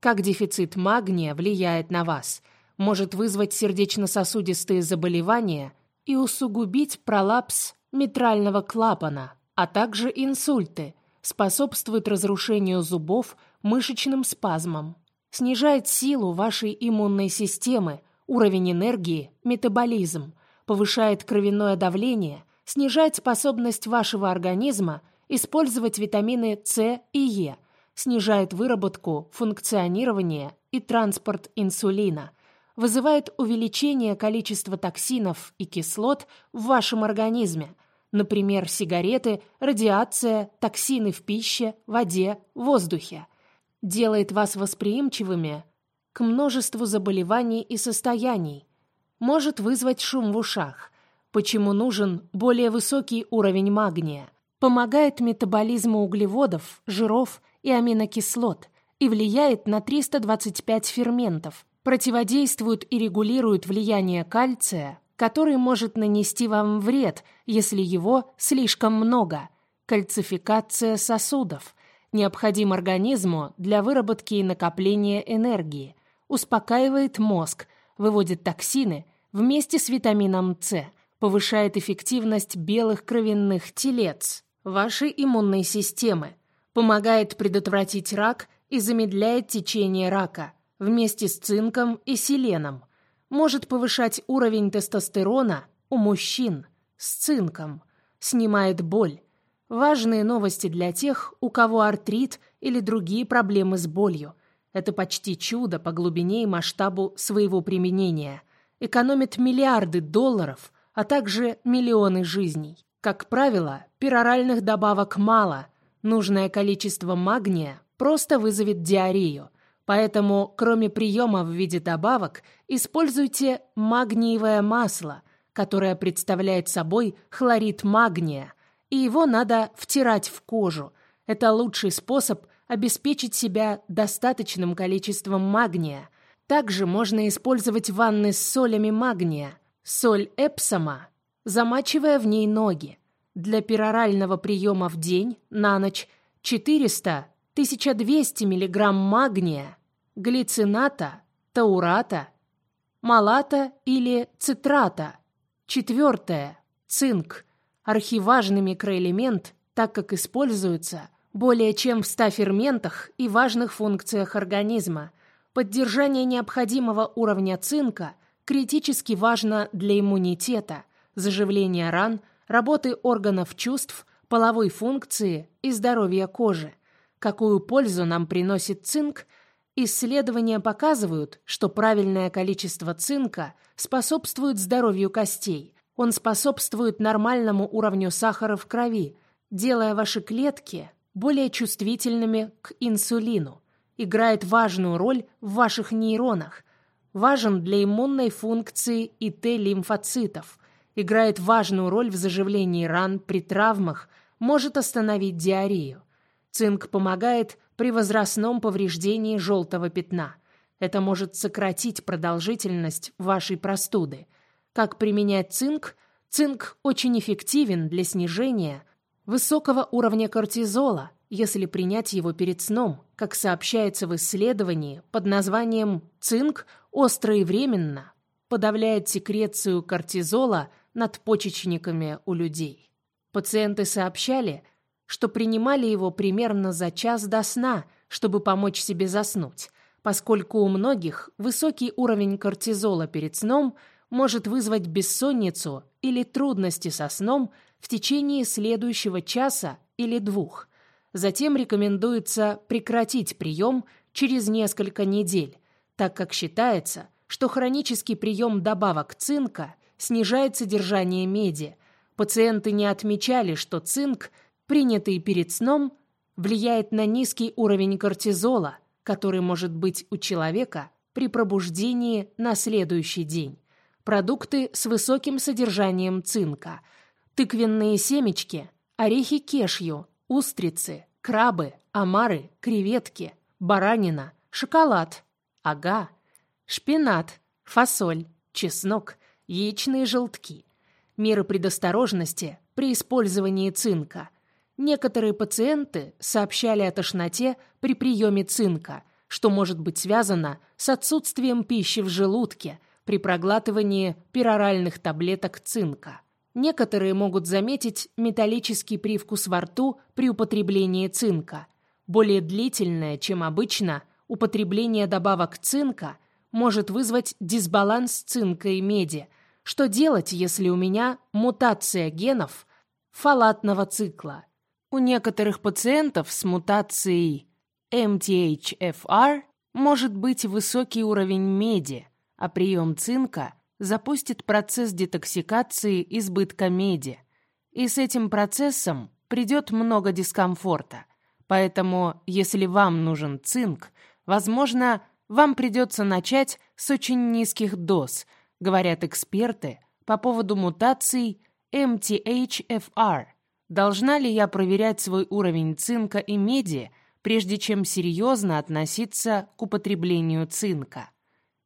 Как дефицит магния влияет на вас, может вызвать сердечно-сосудистые заболевания и усугубить пролапс митрального клапана, а также инсульты, способствует разрушению зубов, мышечным спазмам снижает силу вашей иммунной системы, уровень энергии, метаболизм, повышает кровяное давление, снижает способность вашего организма использовать витамины С и Е, снижает выработку, функционирование и транспорт инсулина, вызывает увеличение количества токсинов и кислот в вашем организме, например, сигареты, радиация, токсины в пище, воде, воздухе – делает вас восприимчивыми к множеству заболеваний и состояний, может вызвать шум в ушах, почему нужен более высокий уровень магния, помогает метаболизму углеводов, жиров и аминокислот и влияет на 325 ферментов, противодействует и регулирует влияние кальция, который может нанести вам вред, если его слишком много, кальцификация сосудов – необходим организму для выработки и накопления энергии, успокаивает мозг, выводит токсины вместе с витамином С, повышает эффективность белых кровяных телец вашей иммунной системы, помогает предотвратить рак и замедляет течение рака вместе с цинком и селеном, может повышать уровень тестостерона у мужчин с цинком, снимает боль, Важные новости для тех, у кого артрит или другие проблемы с болью. Это почти чудо по глубине и масштабу своего применения. Экономит миллиарды долларов, а также миллионы жизней. Как правило, пероральных добавок мало. Нужное количество магния просто вызовет диарею. Поэтому, кроме приема в виде добавок, используйте магниевое масло, которое представляет собой хлорид магния – и его надо втирать в кожу. Это лучший способ обеспечить себя достаточным количеством магния. Также можно использовать ванны с солями магния. Соль эпсома замачивая в ней ноги. Для перорального приема в день на ночь 400-1200 мг магния, глицината, таурата, малата или цитрата. Четвертое. Цинк. Архиважный микроэлемент, так как используется более чем в 100 ферментах и важных функциях организма. Поддержание необходимого уровня цинка критически важно для иммунитета, заживления ран, работы органов чувств, половой функции и здоровья кожи. Какую пользу нам приносит цинк? Исследования показывают, что правильное количество цинка способствует здоровью костей. Он способствует нормальному уровню сахара в крови, делая ваши клетки более чувствительными к инсулину, играет важную роль в ваших нейронах, важен для иммунной функции и Т-лимфоцитов, играет важную роль в заживлении ран при травмах, может остановить диарею. Цинк помогает при возрастном повреждении желтого пятна. Это может сократить продолжительность вашей простуды. Как применять цинк? Цинк очень эффективен для снижения – высокого уровня кортизола, если принять его перед сном, как сообщается в исследовании под названием «Цинк остро и временно» подавляет секрецию кортизола над почечниками у людей. Пациенты сообщали, что принимали его примерно за час до сна, чтобы помочь себе заснуть, поскольку у многих высокий уровень кортизола перед сном может вызвать бессонницу или трудности со сном в течение следующего часа или двух. Затем рекомендуется прекратить прием через несколько недель, так как считается, что хронический прием добавок цинка снижает содержание меди. Пациенты не отмечали, что цинк, принятый перед сном, влияет на низкий уровень кортизола, который может быть у человека при пробуждении на следующий день. Продукты с высоким содержанием цинка – тыквенные семечки, орехи кешью, устрицы, крабы, омары, креветки, баранина, шоколад, ага, шпинат, фасоль, чеснок, яичные желтки. Меры предосторожности при использовании цинка. Некоторые пациенты сообщали о тошноте при приеме цинка, что может быть связано с отсутствием пищи в желудке при проглатывании пероральных таблеток цинка. Некоторые могут заметить металлический привкус во рту при употреблении цинка. Более длительное, чем обычно, употребление добавок цинка может вызвать дисбаланс цинка и меди. Что делать, если у меня мутация генов фалатного цикла? У некоторых пациентов с мутацией MTHFR может быть высокий уровень меди, а прием цинка запустит процесс детоксикации избытка меди. И с этим процессом придет много дискомфорта. Поэтому, если вам нужен цинк, возможно, вам придется начать с очень низких доз, говорят эксперты по поводу мутаций MTHFR. Должна ли я проверять свой уровень цинка и меди, прежде чем серьезно относиться к употреблению цинка?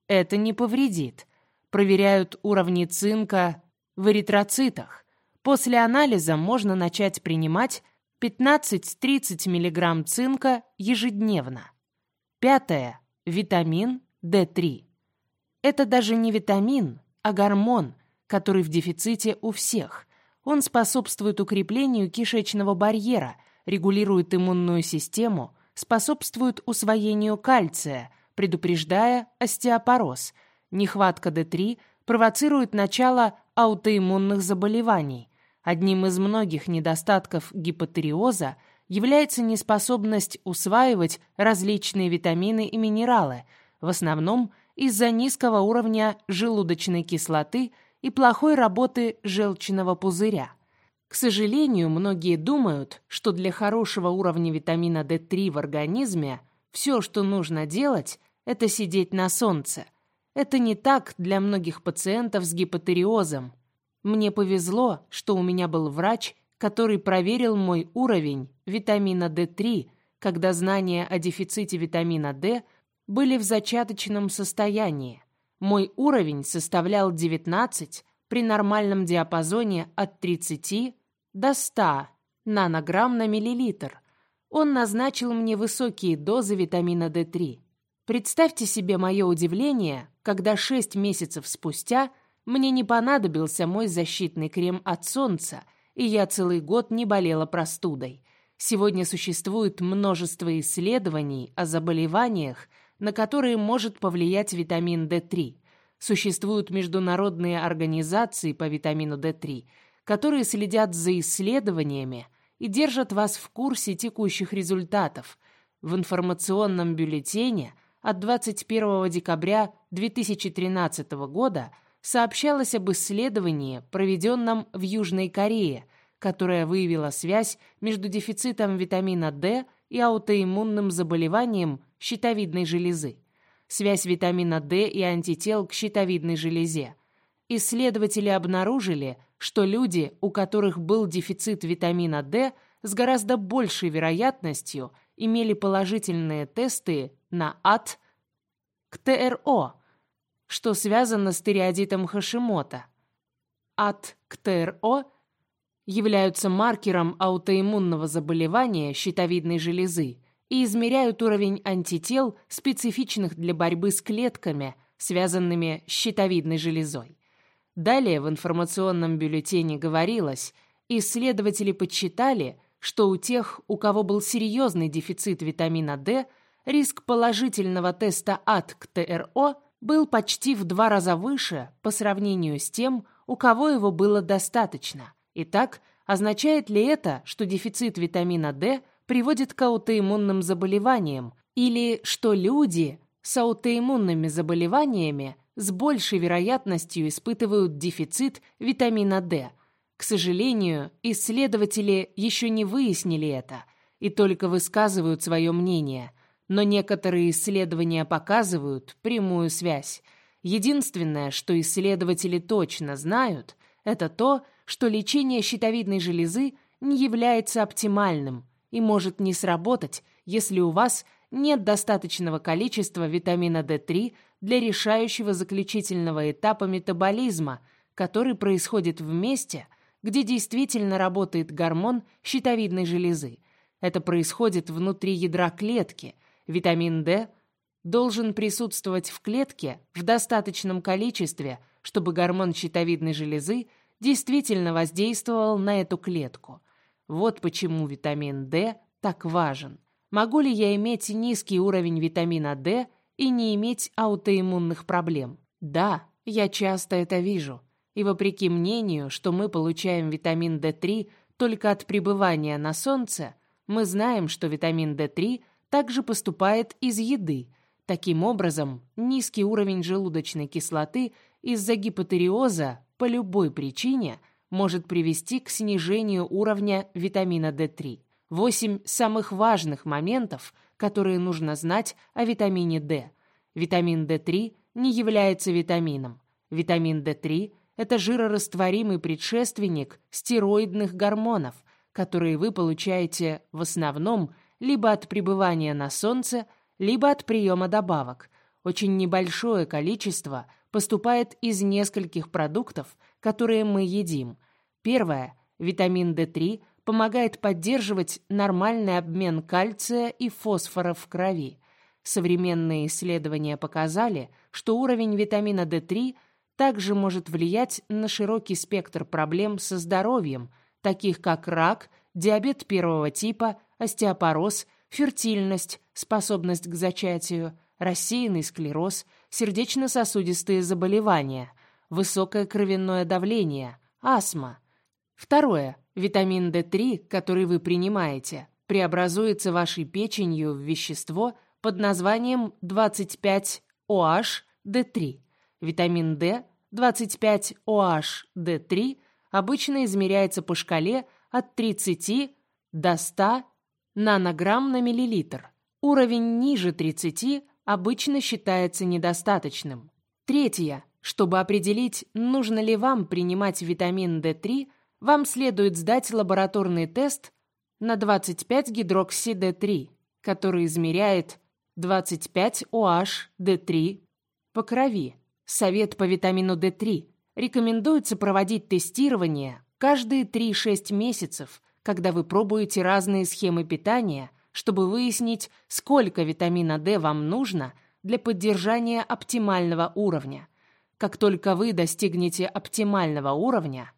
Это не повредит проверяют уровни цинка в эритроцитах. После анализа можно начать принимать 15-30 мг цинка ежедневно. Пятое. Витамин D3. Это даже не витамин, а гормон, который в дефиците у всех. Он способствует укреплению кишечного барьера, регулирует иммунную систему, способствует усвоению кальция, предупреждая остеопороз – Нехватка D3 провоцирует начало аутоиммунных заболеваний. Одним из многих недостатков гипотериоза является неспособность усваивать различные витамины и минералы, в основном из-за низкого уровня желудочной кислоты и плохой работы желчного пузыря. К сожалению, многие думают, что для хорошего уровня витамина D3 в организме все, что нужно делать, это сидеть на солнце – это не так для многих пациентов с гипотериозом. Мне повезло, что у меня был врач, который проверил мой уровень витамина D3, когда знания о дефиците витамина D были в зачаточном состоянии. Мой уровень составлял 19, при нормальном диапазоне от 30 до 100 нанограмм на миллилитр. Он назначил мне высокие дозы витамина D3. Представьте себе мое удивление, когда 6 месяцев спустя мне не понадобился мой защитный крем от солнца, и я целый год не болела простудой. Сегодня существует множество исследований о заболеваниях, на которые может повлиять витамин D3. Существуют международные организации по витамину D3, которые следят за исследованиями и держат вас в курсе текущих результатов. В информационном бюллетене от 21 декабря 2013 года сообщалось об исследовании, проведенном в Южной Корее – которая выявила связь между дефицитом витамина D и аутоиммунным заболеванием щитовидной железы. Связь витамина D и антител к щитовидной железе. Исследователи обнаружили, что люди, у которых был дефицит витамина D, с гораздо большей вероятностью имели положительные тесты на АТ к ТРО, что связано с тиреоидитом Хашимота. АТ к ТРО – являются маркером аутоиммунного заболевания щитовидной железы и измеряют уровень антител, специфичных для борьбы с клетками, связанными с щитовидной железой. Далее в информационном бюллетене говорилось, исследователи подсчитали, что у тех, у кого был серьезный дефицит витамина D, риск положительного теста АТ к ТРО был почти в два раза выше по сравнению с тем, у кого его было достаточно. Итак, означает ли это, что дефицит витамина D приводит к аутоиммунным заболеваниям, или что люди с аутоиммунными заболеваниями с большей вероятностью испытывают дефицит витамина D? К сожалению, исследователи еще не выяснили это и только высказывают свое мнение, но некоторые исследования показывают прямую связь. Единственное, что исследователи точно знают, это то, что лечение щитовидной железы не является оптимальным и может не сработать, если у вас нет достаточного количества витамина D3 для решающего заключительного этапа метаболизма, который происходит в месте, где действительно работает гормон щитовидной железы. Это происходит внутри ядра клетки. Витамин D должен присутствовать в клетке в достаточном количестве, чтобы гормон щитовидной железы действительно воздействовал на эту клетку. Вот почему витамин D так важен. Могу ли я иметь низкий уровень витамина D и не иметь аутоиммунных проблем? Да, я часто это вижу. И вопреки мнению, что мы получаем витамин D3 только от пребывания на солнце, мы знаем, что витамин D3 также поступает из еды. Таким образом, низкий уровень желудочной кислоты из-за гипотериоза по любой причине может привести к снижению уровня витамина D3. Восемь самых важных моментов, которые нужно знать о витамине D. Витамин D3 не является витамином. Витамин D3 – это жирорастворимый предшественник стероидных гормонов, которые вы получаете в основном либо от пребывания на солнце, либо от приема добавок. Очень небольшое количество – поступает из нескольких продуктов, которые мы едим. Первое витамин D3 помогает поддерживать нормальный обмен кальция и фосфора в крови. Современные исследования показали, что уровень витамина D3 также может влиять на широкий спектр проблем со здоровьем, таких как рак, диабет первого типа, остеопороз, фертильность, способность к зачатию, рассеянный склероз, сердечно-сосудистые заболевания, высокое кровяное давление, астма. Второе. Витамин D3, который вы принимаете, преобразуется вашей печенью в вещество под названием 25-OH-D3. Витамин D 25-OH-D3 обычно измеряется по шкале от 30 до 100 нанограмм на миллилитр. Уровень ниже 30 обычно считается недостаточным. Третье. Чтобы определить, нужно ли вам принимать витамин D3, вам следует сдать лабораторный тест на 25-гидрокси-D3, который измеряет 25-OH-D3 по крови. Совет по витамину D3. Рекомендуется проводить тестирование каждые 3-6 месяцев, когда вы пробуете разные схемы питания, чтобы выяснить, сколько витамина D вам нужно для поддержания оптимального уровня. Как только вы достигнете оптимального уровня,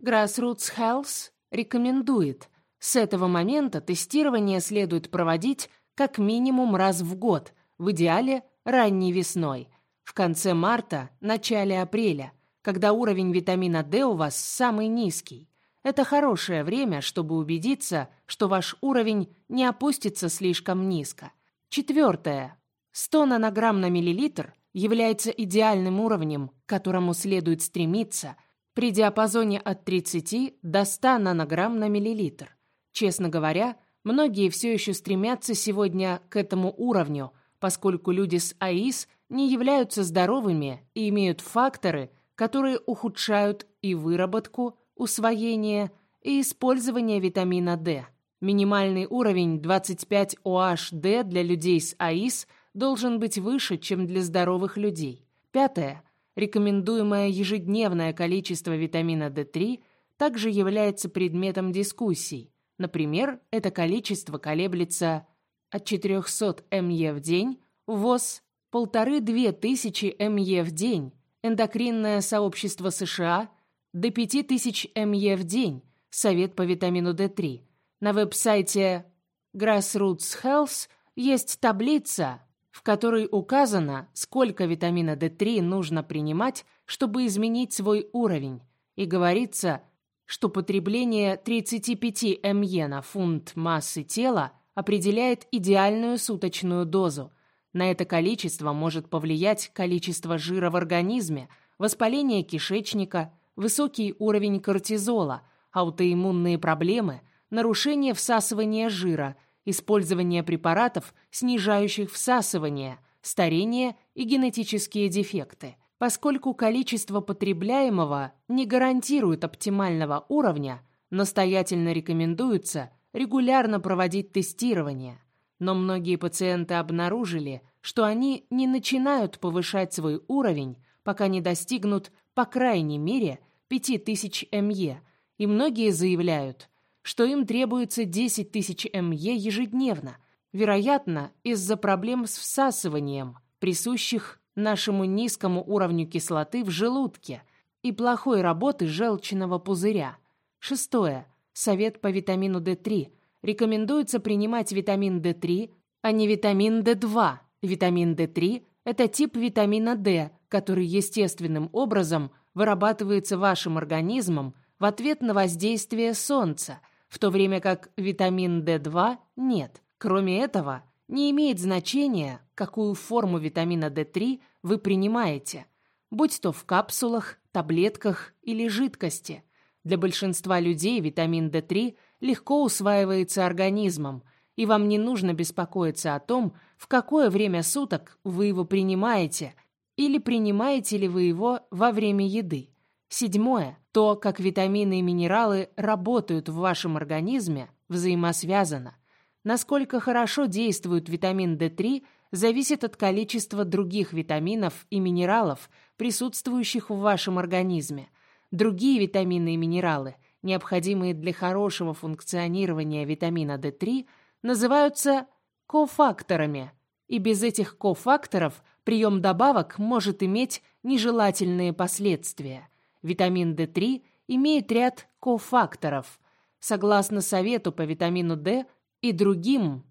Grassroots Health рекомендует с этого момента тестирование следует проводить как минимум раз в год, в идеале ранней весной, в конце марта, начале апреля, когда уровень витамина D у вас самый низкий. Это хорошее время, чтобы убедиться, что ваш уровень не опустится слишком низко. Четвертое. 100 нанограмм на миллилитр является идеальным уровнем, к которому следует стремиться при диапазоне от 30 до 100 нанограмм на миллилитр. Честно говоря, многие все еще стремятся сегодня к этому уровню, поскольку люди с АИС не являются здоровыми и имеют факторы, которые ухудшают и выработку, усвоение и использование витамина D. Минимальный уровень 25 OHD для людей с АИС – должен быть выше, чем для здоровых людей. Пятое. Рекомендуемое ежедневное количество витамина D3 также является предметом дискуссий. Например, это количество колеблется от 400 МЕ в день, ВОЗ – полторы-две тысячи МЕ в день, эндокринное сообщество США – до 5000 МЕ в день, Совет по витамину D3. На веб-сайте Grassroots Health есть таблица, в которой указано, сколько витамина D3 нужно принимать, чтобы изменить свой уровень, и говорится, что потребление 35 МЕ на фунт массы тела определяет идеальную суточную дозу. На это количество может повлиять количество жира в организме, воспаление кишечника, высокий уровень кортизола, аутоиммунные проблемы, нарушение всасывания жира – использование препаратов, снижающих всасывание, старение и генетические дефекты. Поскольку количество потребляемого не гарантирует оптимального уровня, настоятельно рекомендуется регулярно проводить тестирование. Но многие пациенты обнаружили, что они не начинают повышать свой уровень, пока не достигнут, по крайней мере, 5000 МЕ, и многие заявляют, что им требуется 10 тысяч МЕ ежедневно, вероятно, из-за проблем с всасыванием, присущих нашему низкому уровню кислоты в желудке и плохой работы желчного пузыря. Шестое. Совет по витамину D3. Рекомендуется принимать витамин D3, а не витамин D2. Витамин D3 – это тип витамина D, который естественным образом вырабатывается вашим организмом в ответ на воздействие солнца – в то время как витамин D2 нет. Кроме этого, не имеет значения, какую форму витамина D3 вы принимаете, будь то в капсулах, таблетках или жидкости. Для большинства людей витамин D3 легко усваивается организмом, и вам не нужно беспокоиться о том, в какое время суток вы его принимаете или принимаете ли вы его во время еды. Седьмое. То, как витамины и минералы работают в вашем организме, взаимосвязано. Насколько хорошо действует витамин D3, зависит от количества других витаминов и минералов, присутствующих в вашем организме. Другие витамины и минералы, необходимые для хорошего функционирования витамина D3, называются кофакторами, и без этих кофакторов прием добавок может иметь нежелательные последствия – Витамин D3 имеет ряд кофакторов. Согласно совету по витамину D и другим,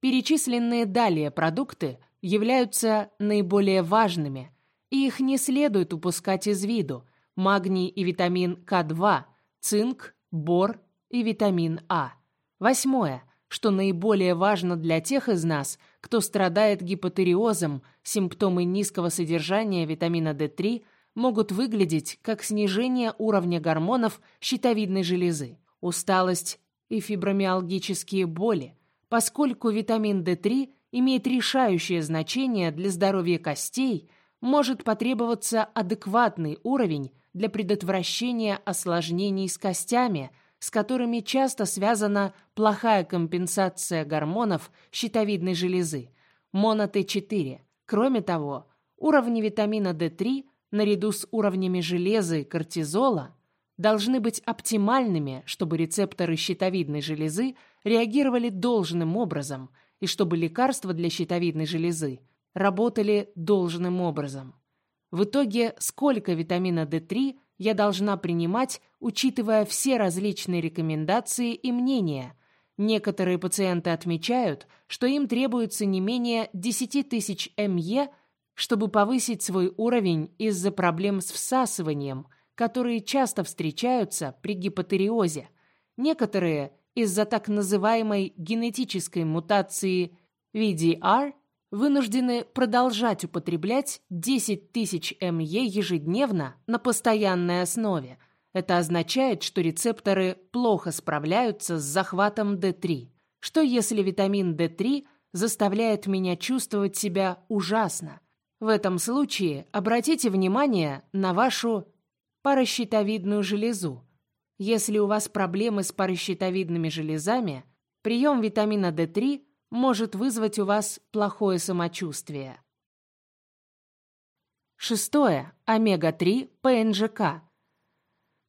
перечисленные далее продукты являются наиболее важными, и их не следует упускать из виду. Магний и витамин К2, цинк, бор и витамин А. Восьмое что наиболее важно для тех из нас, кто страдает гипотериозом, симптомы низкого содержания витамина D3 могут выглядеть как снижение уровня гормонов щитовидной железы, усталость и фибромиалгические боли, поскольку витамин D3 имеет решающее значение для здоровья костей, может потребоваться адекватный уровень для предотвращения осложнений с костями, с которыми часто связана плохая компенсация гормонов щитовидной железы, моно-Т4. Кроме того, уровни витамина D3 наряду с уровнями железа и кортизола, должны быть оптимальными, чтобы рецепторы щитовидной железы реагировали должным образом и чтобы лекарства для щитовидной железы работали должным образом. В итоге, сколько витамина D3 я должна принимать, учитывая все различные рекомендации и мнения. Некоторые пациенты отмечают, что им требуется не менее 10 тысяч МЕ, чтобы повысить свой уровень из-за проблем с всасыванием, которые часто встречаются при гипотериозе. Некоторые из-за так называемой генетической мутации VDR вынуждены продолжать употреблять 10 тысяч МЕ ежедневно на постоянной основе. Это означает, что рецепторы плохо справляются с захватом D3. Что если витамин D3 заставляет меня чувствовать себя ужасно? В этом случае обратите внимание на вашу паращитовидную железу. Если у вас проблемы с паращитовидными железами, прием витамина D3 может вызвать у вас плохое самочувствие. Шестое. Омега-3 ПНЖК.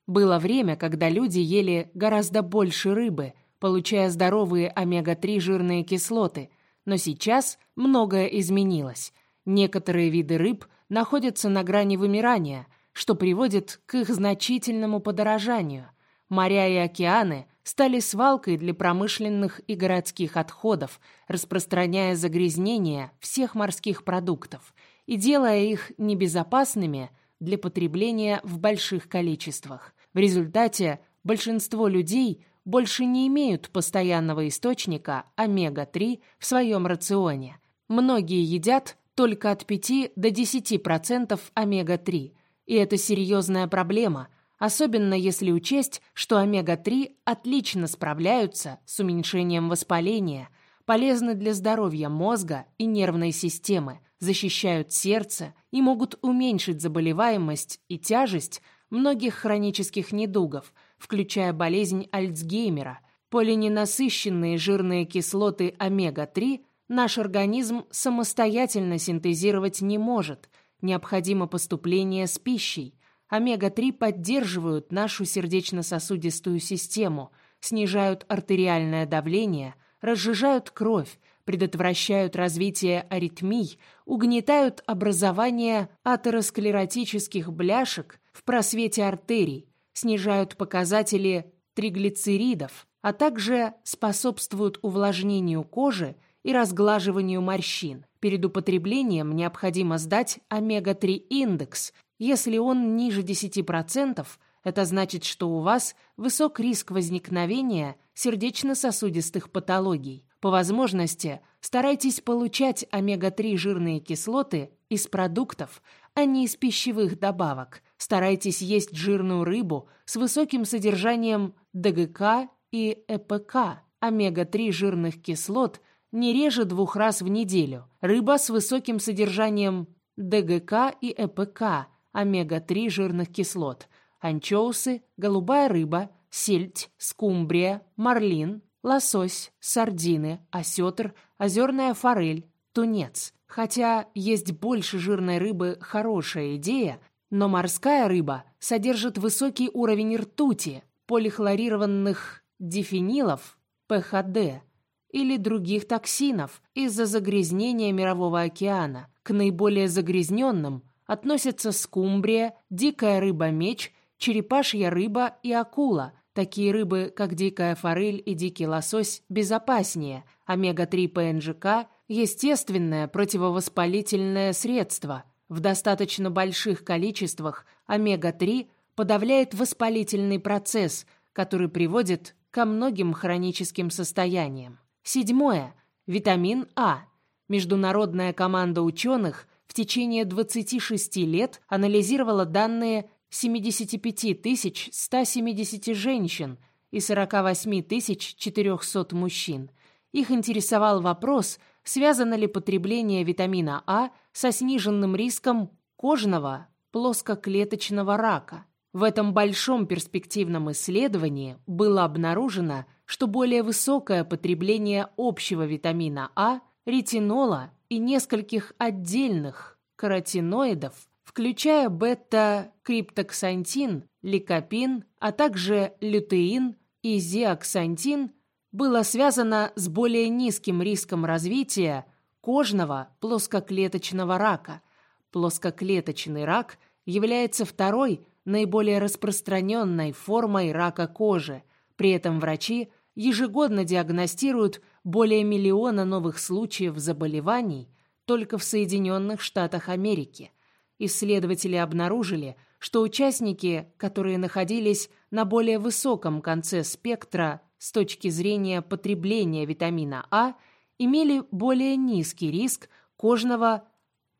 Было время, когда люди ели гораздо больше рыбы, получая здоровые омега-3 жирные кислоты, но сейчас многое изменилось. Некоторые виды рыб находятся на грани вымирания, что приводит к их значительному подорожанию. Моря и океаны стали свалкой для промышленных и городских отходов, распространяя загрязнение всех морских продуктов и делая их небезопасными для потребления в больших количествах. В результате большинство людей больше не имеют постоянного источника омега-3 в своем рационе. Многие едят только от 5 до 10% омега-3, и это серьезная проблема – особенно если учесть, что омега-3 отлично справляются с уменьшением воспаления, полезны для здоровья мозга и нервной системы, защищают сердце и могут уменьшить заболеваемость и тяжесть многих хронических недугов, включая болезнь Альцгеймера. Полиненасыщенные жирные кислоты омега-3 наш организм самостоятельно синтезировать не может, необходимо поступление с пищей, Омега-3 поддерживают нашу сердечно-сосудистую систему, снижают артериальное давление, разжижают кровь, предотвращают развитие аритмий, угнетают образование атеросклеротических бляшек в просвете артерий, снижают показатели триглицеридов, а также способствуют увлажнению кожи и разглаживанию морщин. Перед употреблением необходимо сдать омега-3 индекс, если он ниже 10%, это значит, что у вас высок риск возникновения сердечно-сосудистых патологий. По возможности старайтесь получать омега-3 жирные кислоты из продуктов, а не из пищевых добавок. Старайтесь есть жирную рыбу с высоким содержанием ДГК и ЭПК. Омега-3 жирных кислот не реже двух раз в неделю. Рыба с высоким содержанием ДГК и ЭПК – омега-3 жирных кислот, анчоусы, голубая рыба, сельдь, скумбрия, марлин, лосось, сардины, осетр, озерная форель, тунец. Хотя есть больше жирной рыбы хорошая идея, но морская рыба содержит высокий уровень ртути, полихлорированных дифенилов, ПХД, или других токсинов из-за загрязнения Мирового океана. К наиболее загрязненным относятся скумбрия, дикая рыба-меч, черепашья рыба и акула. Такие рыбы, как дикая форель и дикий лосось, безопаснее. Омега-3 ПНЖК – естественное противовоспалительное средство. В достаточно больших количествах омега-3 подавляет воспалительный процесс, который приводит ко многим хроническим состояниям. Седьмое. Витамин А. Международная команда ученых – в течение 26 лет анализировала данные 75 170 женщин и 48 400 мужчин. Их интересовал вопрос, связано ли потребление витамина А со сниженным риском кожного плоскоклеточного рака. В этом большом перспективном исследовании было обнаружено, что более высокое потребление общего витамина А, ретинола и нескольких отдельных каротиноидов включая бета-криптоксантин, ликопин, а также лютеин и зиоксантин, было связано с более низким риском развития кожного плоскоклеточного рака. Плоскоклеточный рак является второй наиболее распространенной формой рака кожи. При этом врачи ежегодно диагностируют более миллиона новых случаев заболеваний только в Соединенных Штатах Америки. Исследователи обнаружили, что участники, которые находились на более высоком конце спектра с точки зрения потребления витамина А, имели более низкий риск кожного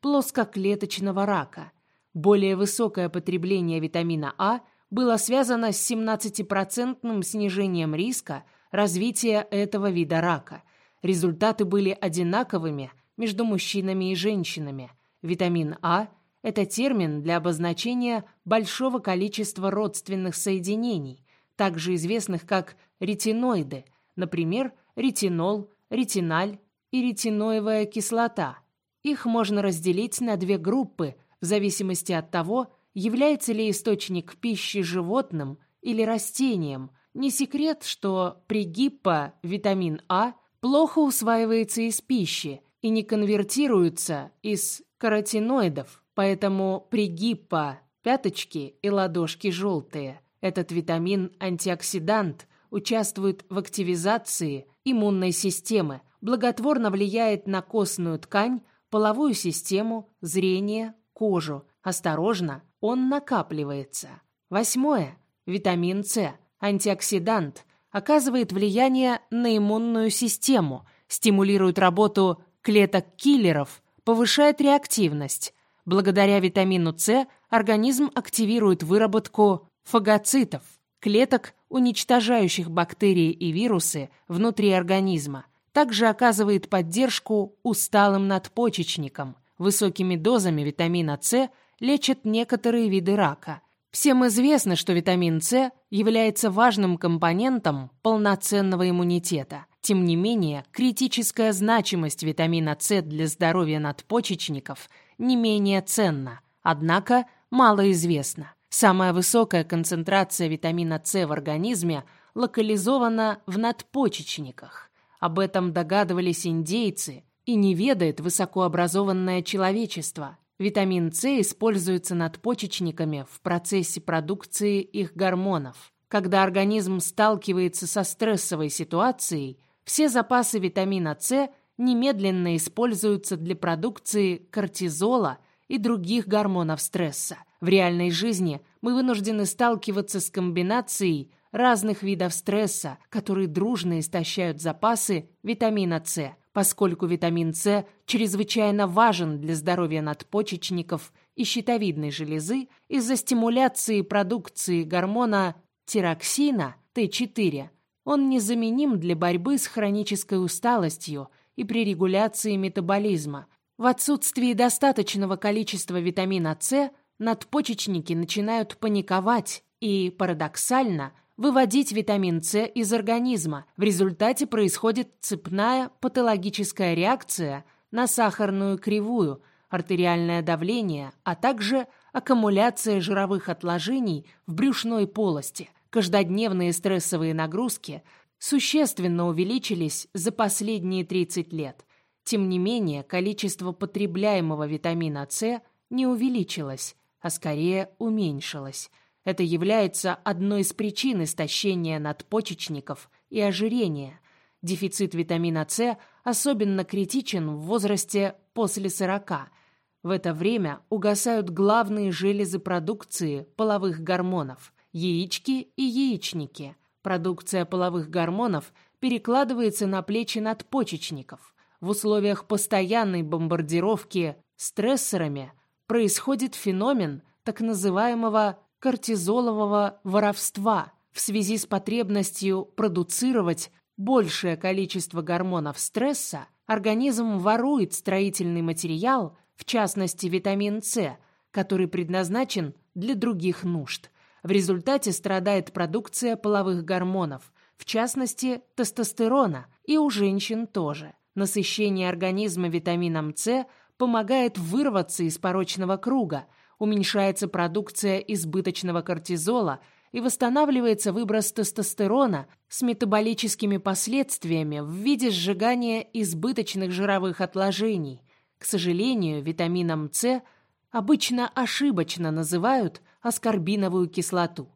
плоскоклеточного рака. Более высокое потребление витамина А было связано с 17% снижением риска развития этого вида рака. Результаты были одинаковыми между мужчинами и женщинами. Витамин А – это термин для обозначения большого количества родственных соединений, также известных как ретиноиды, например, ретинол, ретиналь и ретиноевая кислота. Их можно разделить на две группы в зависимости от того, является ли источник пищи животным или растением. Не секрет, что при гиппо витамин А плохо усваивается из пищи и не конвертируется из каротиноидов, поэтому при гиппо пяточки и ладошки желтые. Этот витамин антиоксидант участвует в активизации иммунной системы, благотворно влияет на костную ткань, половую систему, зрение, кожу. Осторожно, он накапливается. Восьмое. Витамин С, антиоксидант, оказывает влияние на иммунную систему, стимулирует работу клеток-киллеров, повышает реактивность. Благодаря витамину С организм активирует выработку фагоцитов, клеток, уничтожающих бактерии и вирусы внутри организма. Также оказывает поддержку усталым надпочечникам. Высокими дозами витамина С лечат некоторые виды рака. Всем известно, что витамин С является важным компонентом полноценного иммунитета. Тем не менее, критическая значимость витамина С для здоровья надпочечников не менее ценна, однако мало известна. Самая высокая концентрация витамина С в организме локализована в надпочечниках. Об этом догадывались индейцы, и не ведает высокообразованное человечество. Витамин С используется надпочечниками в процессе продукции их гормонов. Когда организм сталкивается со стрессовой ситуацией, все запасы витамина С немедленно используются для продукции кортизола и других гормонов стресса. В реальной жизни мы вынуждены сталкиваться с комбинацией разных видов стресса, которые дружно истощают запасы витамина С, поскольку витамин С чрезвычайно важен для здоровья надпочечников и щитовидной железы из-за стимуляции продукции гормона тироксина Т4. Он незаменим для борьбы с хронической усталостью и при регуляции метаболизма. В отсутствии достаточного количества витамина С надпочечники начинают паниковать и, парадоксально, выводить витамин С из организма. В результате происходит цепная патологическая реакция на сахарную кривую, артериальное давление, а также аккумуляция жировых отложений в брюшной полости. Каждодневные стрессовые нагрузки существенно увеличились за последние 30 лет. Тем не менее, количество потребляемого витамина С не увеличилось, а скорее уменьшилось. Это является одной из причин истощения надпочечников и ожирения. Дефицит витамина С особенно критичен в возрасте после 40. В это время угасают главные железы продукции половых гормонов – яички и яичники. Продукция половых гормонов перекладывается на плечи надпочечников. В условиях постоянной бомбардировки стрессорами происходит феномен так называемого кортизолового воровства в связи с потребностью продуцировать большее количество гормонов стресса, организм ворует строительный материал, в частности витамин С, который предназначен для других нужд. В результате страдает продукция половых гормонов, в частности тестостерона, и у женщин тоже. Насыщение организма витамином С помогает вырваться из порочного круга – уменьшается продукция избыточного кортизола и восстанавливается выброс тестостерона с метаболическими последствиями в виде сжигания избыточных жировых отложений. К сожалению, витамином С обычно ошибочно называют аскорбиновую кислоту.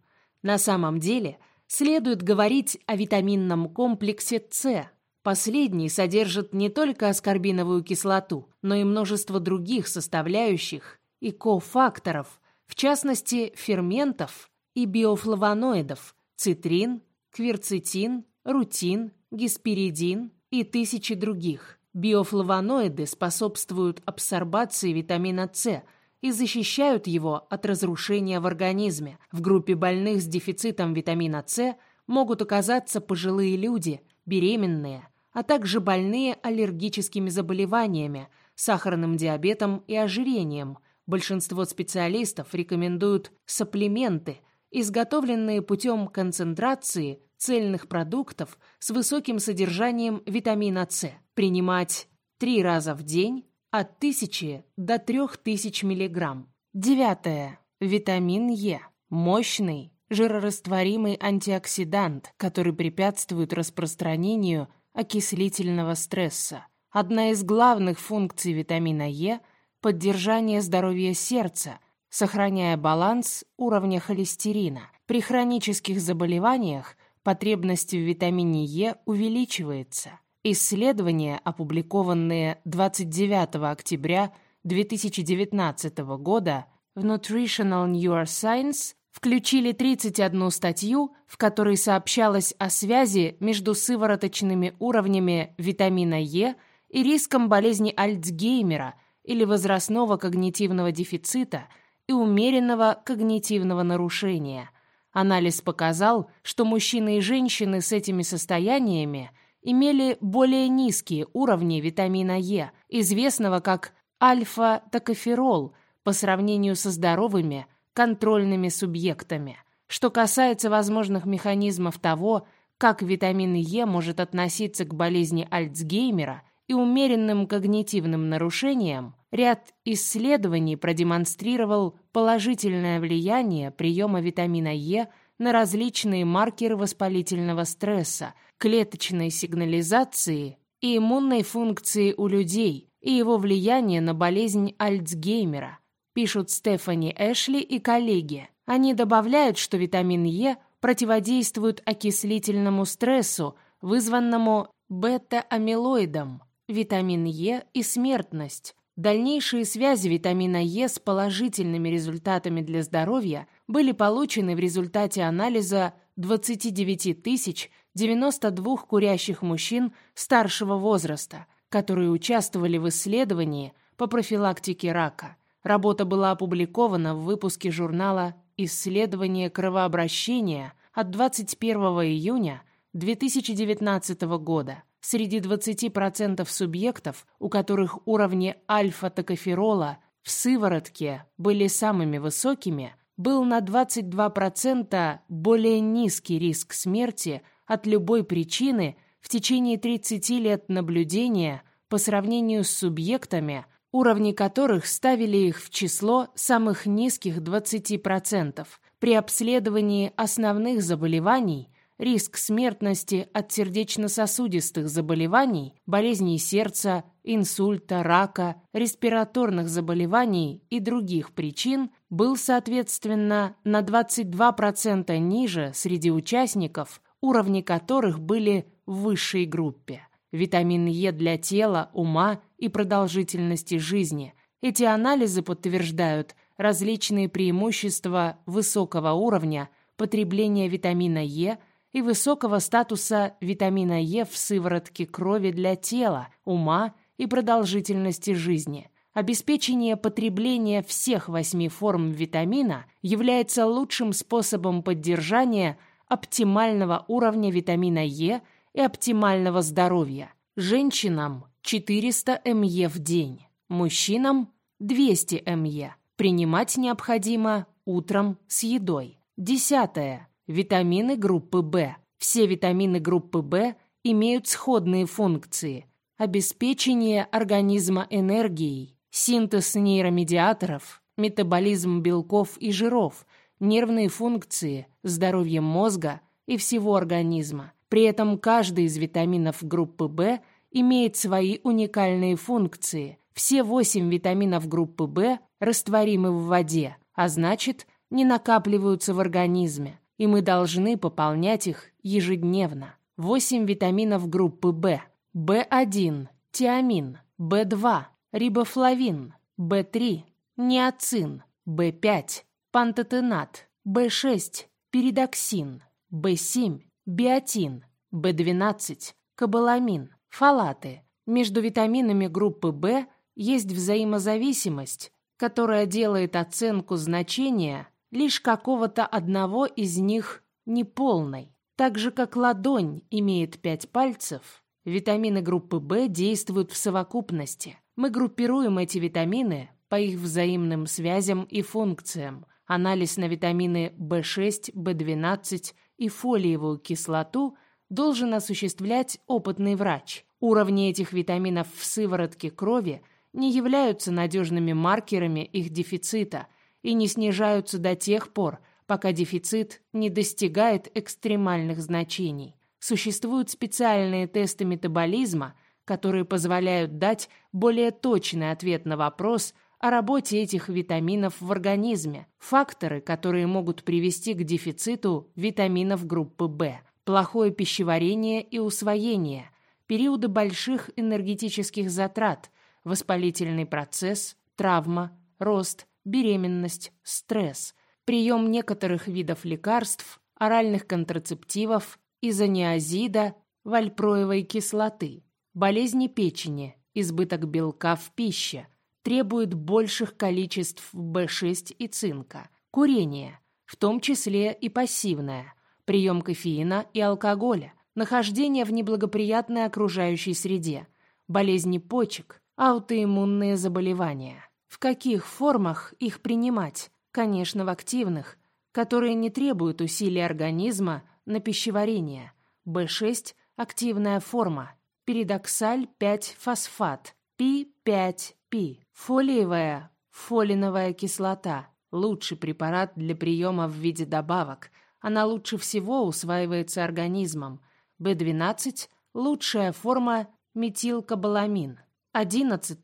На самом деле следует говорить о витаминном комплексе С. Последний содержит не только аскорбиновую кислоту, но и множество других составляющих и кофакторов, в частности, ферментов и биофлавоноидов, цитрин, кверцетин, рутин, гесперидин и тысячи других. Биофлавоноиды способствуют абсорбации витамина С и защищают его от разрушения в организме. В группе больных с дефицитом витамина С могут оказаться пожилые люди, беременные, а также больные аллергическими заболеваниями, сахарным диабетом и ожирением, Большинство специалистов рекомендуют сапплементы, изготовленные путем концентрации цельных продуктов с высоким содержанием витамина С. Принимать три раза в день от 1000 до 3000 мг. Девятое. Витамин Е. Мощный, жирорастворимый антиоксидант, который препятствует распространению окислительного стресса. Одна из главных функций витамина Е – поддержание здоровья сердца, сохраняя баланс уровня холестерина. При хронических заболеваниях потребность в витамине Е увеличивается. Исследования, опубликованные 29 октября 2019 года в Nutritional Neuroscience, включили 31 статью, в которой сообщалось о связи между сывороточными уровнями витамина Е и риском болезни Альцгеймера – или возрастного когнитивного дефицита и умеренного когнитивного нарушения. Анализ показал, что мужчины и женщины с этими состояниями имели более низкие уровни витамина Е, известного как альфа-токоферол, по сравнению со здоровыми контрольными субъектами. Что касается возможных механизмов того, как витамин Е может относиться к болезни Альцгеймера – и умеренным когнитивным нарушениям, ряд исследований продемонстрировал положительное влияние приема витамина Е на различные маркеры воспалительного стресса, клеточной сигнализации и иммунной функции у людей и его влияние на болезнь Альцгеймера, пишут Стефани Эшли и коллеги. Они добавляют, что витамин Е противодействует окислительному стрессу, вызванному бета-амилоидом, витамин Е и смертность. Дальнейшие связи витамина Е с положительными результатами для здоровья были получены в результате анализа 29 тысяч 92 курящих мужчин старшего возраста, которые участвовали в исследовании по профилактике рака. Работа была опубликована в выпуске журнала «Исследование кровообращения» от 21 июня 2019 года. Среди 20% субъектов, у которых уровни альфа-токоферола в сыворотке были самыми высокими, был на 22% более низкий риск смерти от любой причины в течение 30 лет наблюдения по сравнению с субъектами, уровни которых ставили их в число самых низких 20%. При обследовании основных заболеваний риск смертности от сердечно-сосудистых заболеваний, болезней сердца, инсульта, рака, респираторных заболеваний и других причин был, соответственно, на 22% ниже среди участников, уровни которых были в высшей группе. Витамин Е для тела, ума и продолжительности жизни. Эти анализы подтверждают различные преимущества высокого уровня потребления витамина Е – и высокого статуса витамина Е в сыворотке крови для тела, ума и продолжительности жизни. Обеспечение потребления всех восьми форм витамина является лучшим способом поддержания оптимального уровня витамина Е и оптимального здоровья. Женщинам 400 МЕ в день, мужчинам 200 МЕ. Принимать необходимо утром с едой. Десятое. Витамины группы В. Все витамины группы В имеют сходные функции: обеспечение организма энергией, синтез нейромедиаторов метаболизм белков и жиров, нервные функции, здоровье мозга и всего организма. При этом каждый из витаминов группы В имеет свои уникальные функции. Все восемь витаминов группы В растворимы в воде, а значит, не накапливаются в организме, и мы должны пополнять их ежедневно. Восемь витаминов группы В. В1 – тиамин, В2 – рибофлавин, В3 – ниацин, В5 – пантотенат, В6 – перидоксин, В7 – биотин, В12 – кобаламин, фолаты. Между витаминами группы В есть взаимозависимость, которая делает оценку значения лишь какого-то одного из них неполной. Так же, как ладонь имеет пять пальцев, витамины группы В действуют в совокупности. Мы группируем эти витамины по их взаимным связям и функциям. Анализ на витамины В6, В12 и фолиевую кислоту должен осуществлять опытный врач. Уровни этих витаминов в сыворотке крови не являются надежными маркерами их дефицита и не снижаются до тех пор, пока дефицит не достигает экстремальных значений. Существуют специальные тесты метаболизма, которые позволяют дать более точный ответ на вопрос о работе этих витаминов в организме, факторы, которые могут привести к дефициту витаминов группы В, плохое пищеварение и усвоение, периоды больших энергетических затрат, воспалительный процесс, травма, рост, беременность, стресс – прием некоторых видов лекарств, оральных контрацептивов, изониазида, вальпроевой кислоты, болезни печени, избыток белка в пище, требует больших количеств В6 и цинка, курение, в том числе и пассивное, прием кофеина и алкоголя, нахождение в неблагоприятной окружающей среде, болезни почек, аутоиммунные заболевания. В каких формах их принимать? Конечно, в активных, которые не требуют усилий организма на пищеварение. B6 – активная форма. Передоксаль 5-фосфат. P5P. Фолиевая, фолиновая кислота. Лучший препарат для приема в виде добавок. Она лучше всего усваивается организмом. B12 – лучшая форма метилкобаламин. 11.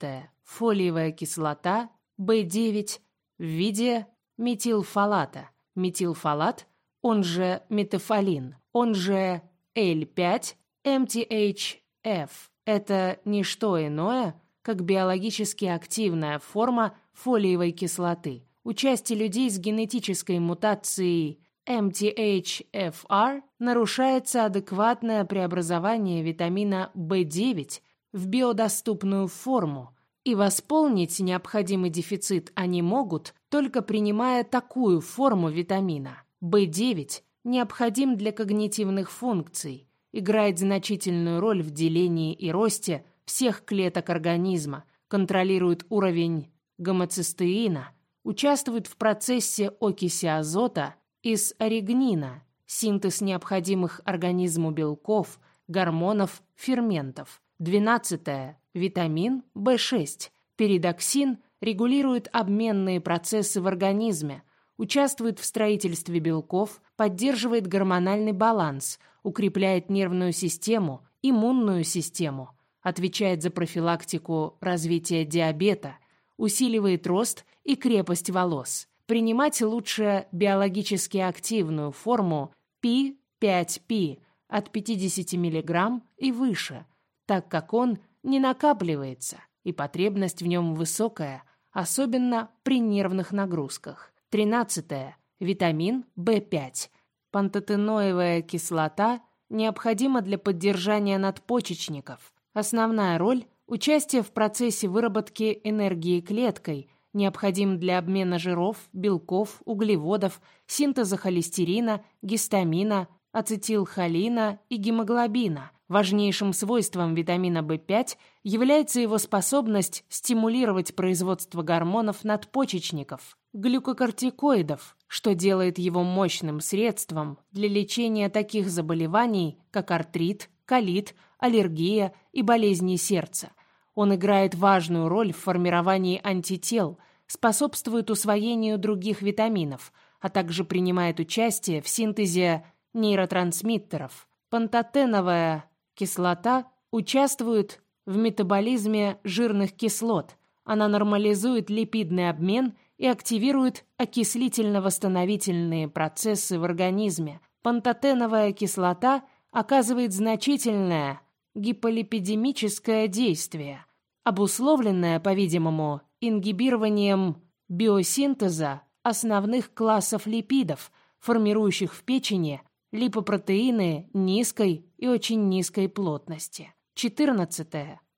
Фолиевая кислота B9 в виде метилфолата. Метилфолат, он же метафолин, он же L5-MTHF. Это не что иное, как биологически активная форма фолиевой кислоты. У части людей с генетической мутацией MTHFR нарушается адекватное преобразование витамина В9 в биодоступную форму – и восполнить необходимый дефицит они могут, только принимая такую форму витамина. В9 необходим для когнитивных функций, играет значительную роль в делении и росте всех клеток организма, контролирует уровень гомоцистеина, участвует в процессе окиси азота из оригнина, синтез необходимых организму белков, гормонов, ферментов. 12. Витамин В6. Перидоксин регулирует обменные процессы в организме, участвует в строительстве белков, поддерживает гормональный баланс, укрепляет нервную систему, иммунную систему, отвечает за профилактику развития диабета, усиливает рост и крепость волос. Принимать лучше биологически активную форму P5P от 50 мг и выше, так как он не накапливается, и потребность в нем высокая, особенно при нервных нагрузках. 13. Витамин В5. Пантотеноевая кислота необходима для поддержания надпочечников. Основная роль – участие в процессе выработки энергии клеткой, необходим для обмена жиров, белков, углеводов, синтеза холестерина, гистамина, ацетилхолина и гемоглобина, Важнейшим свойством витамина В5 является его способность стимулировать производство гормонов надпочечников, глюкокортикоидов, что делает его мощным средством для лечения таких заболеваний, как артрит, колит, аллергия и болезни сердца. Он играет важную роль в формировании антител, способствует усвоению других витаминов, а также принимает участие в синтезе нейротрансмиттеров. Пантотеновая кислота участвует в метаболизме жирных кислот. Она нормализует липидный обмен и активирует окислительно-восстановительные процессы в организме. Пантотеновая кислота оказывает значительное гиполипидемическое действие, обусловленное, по-видимому, ингибированием биосинтеза основных классов липидов, формирующих в печени липопротеины низкой и очень низкой плотности. 14.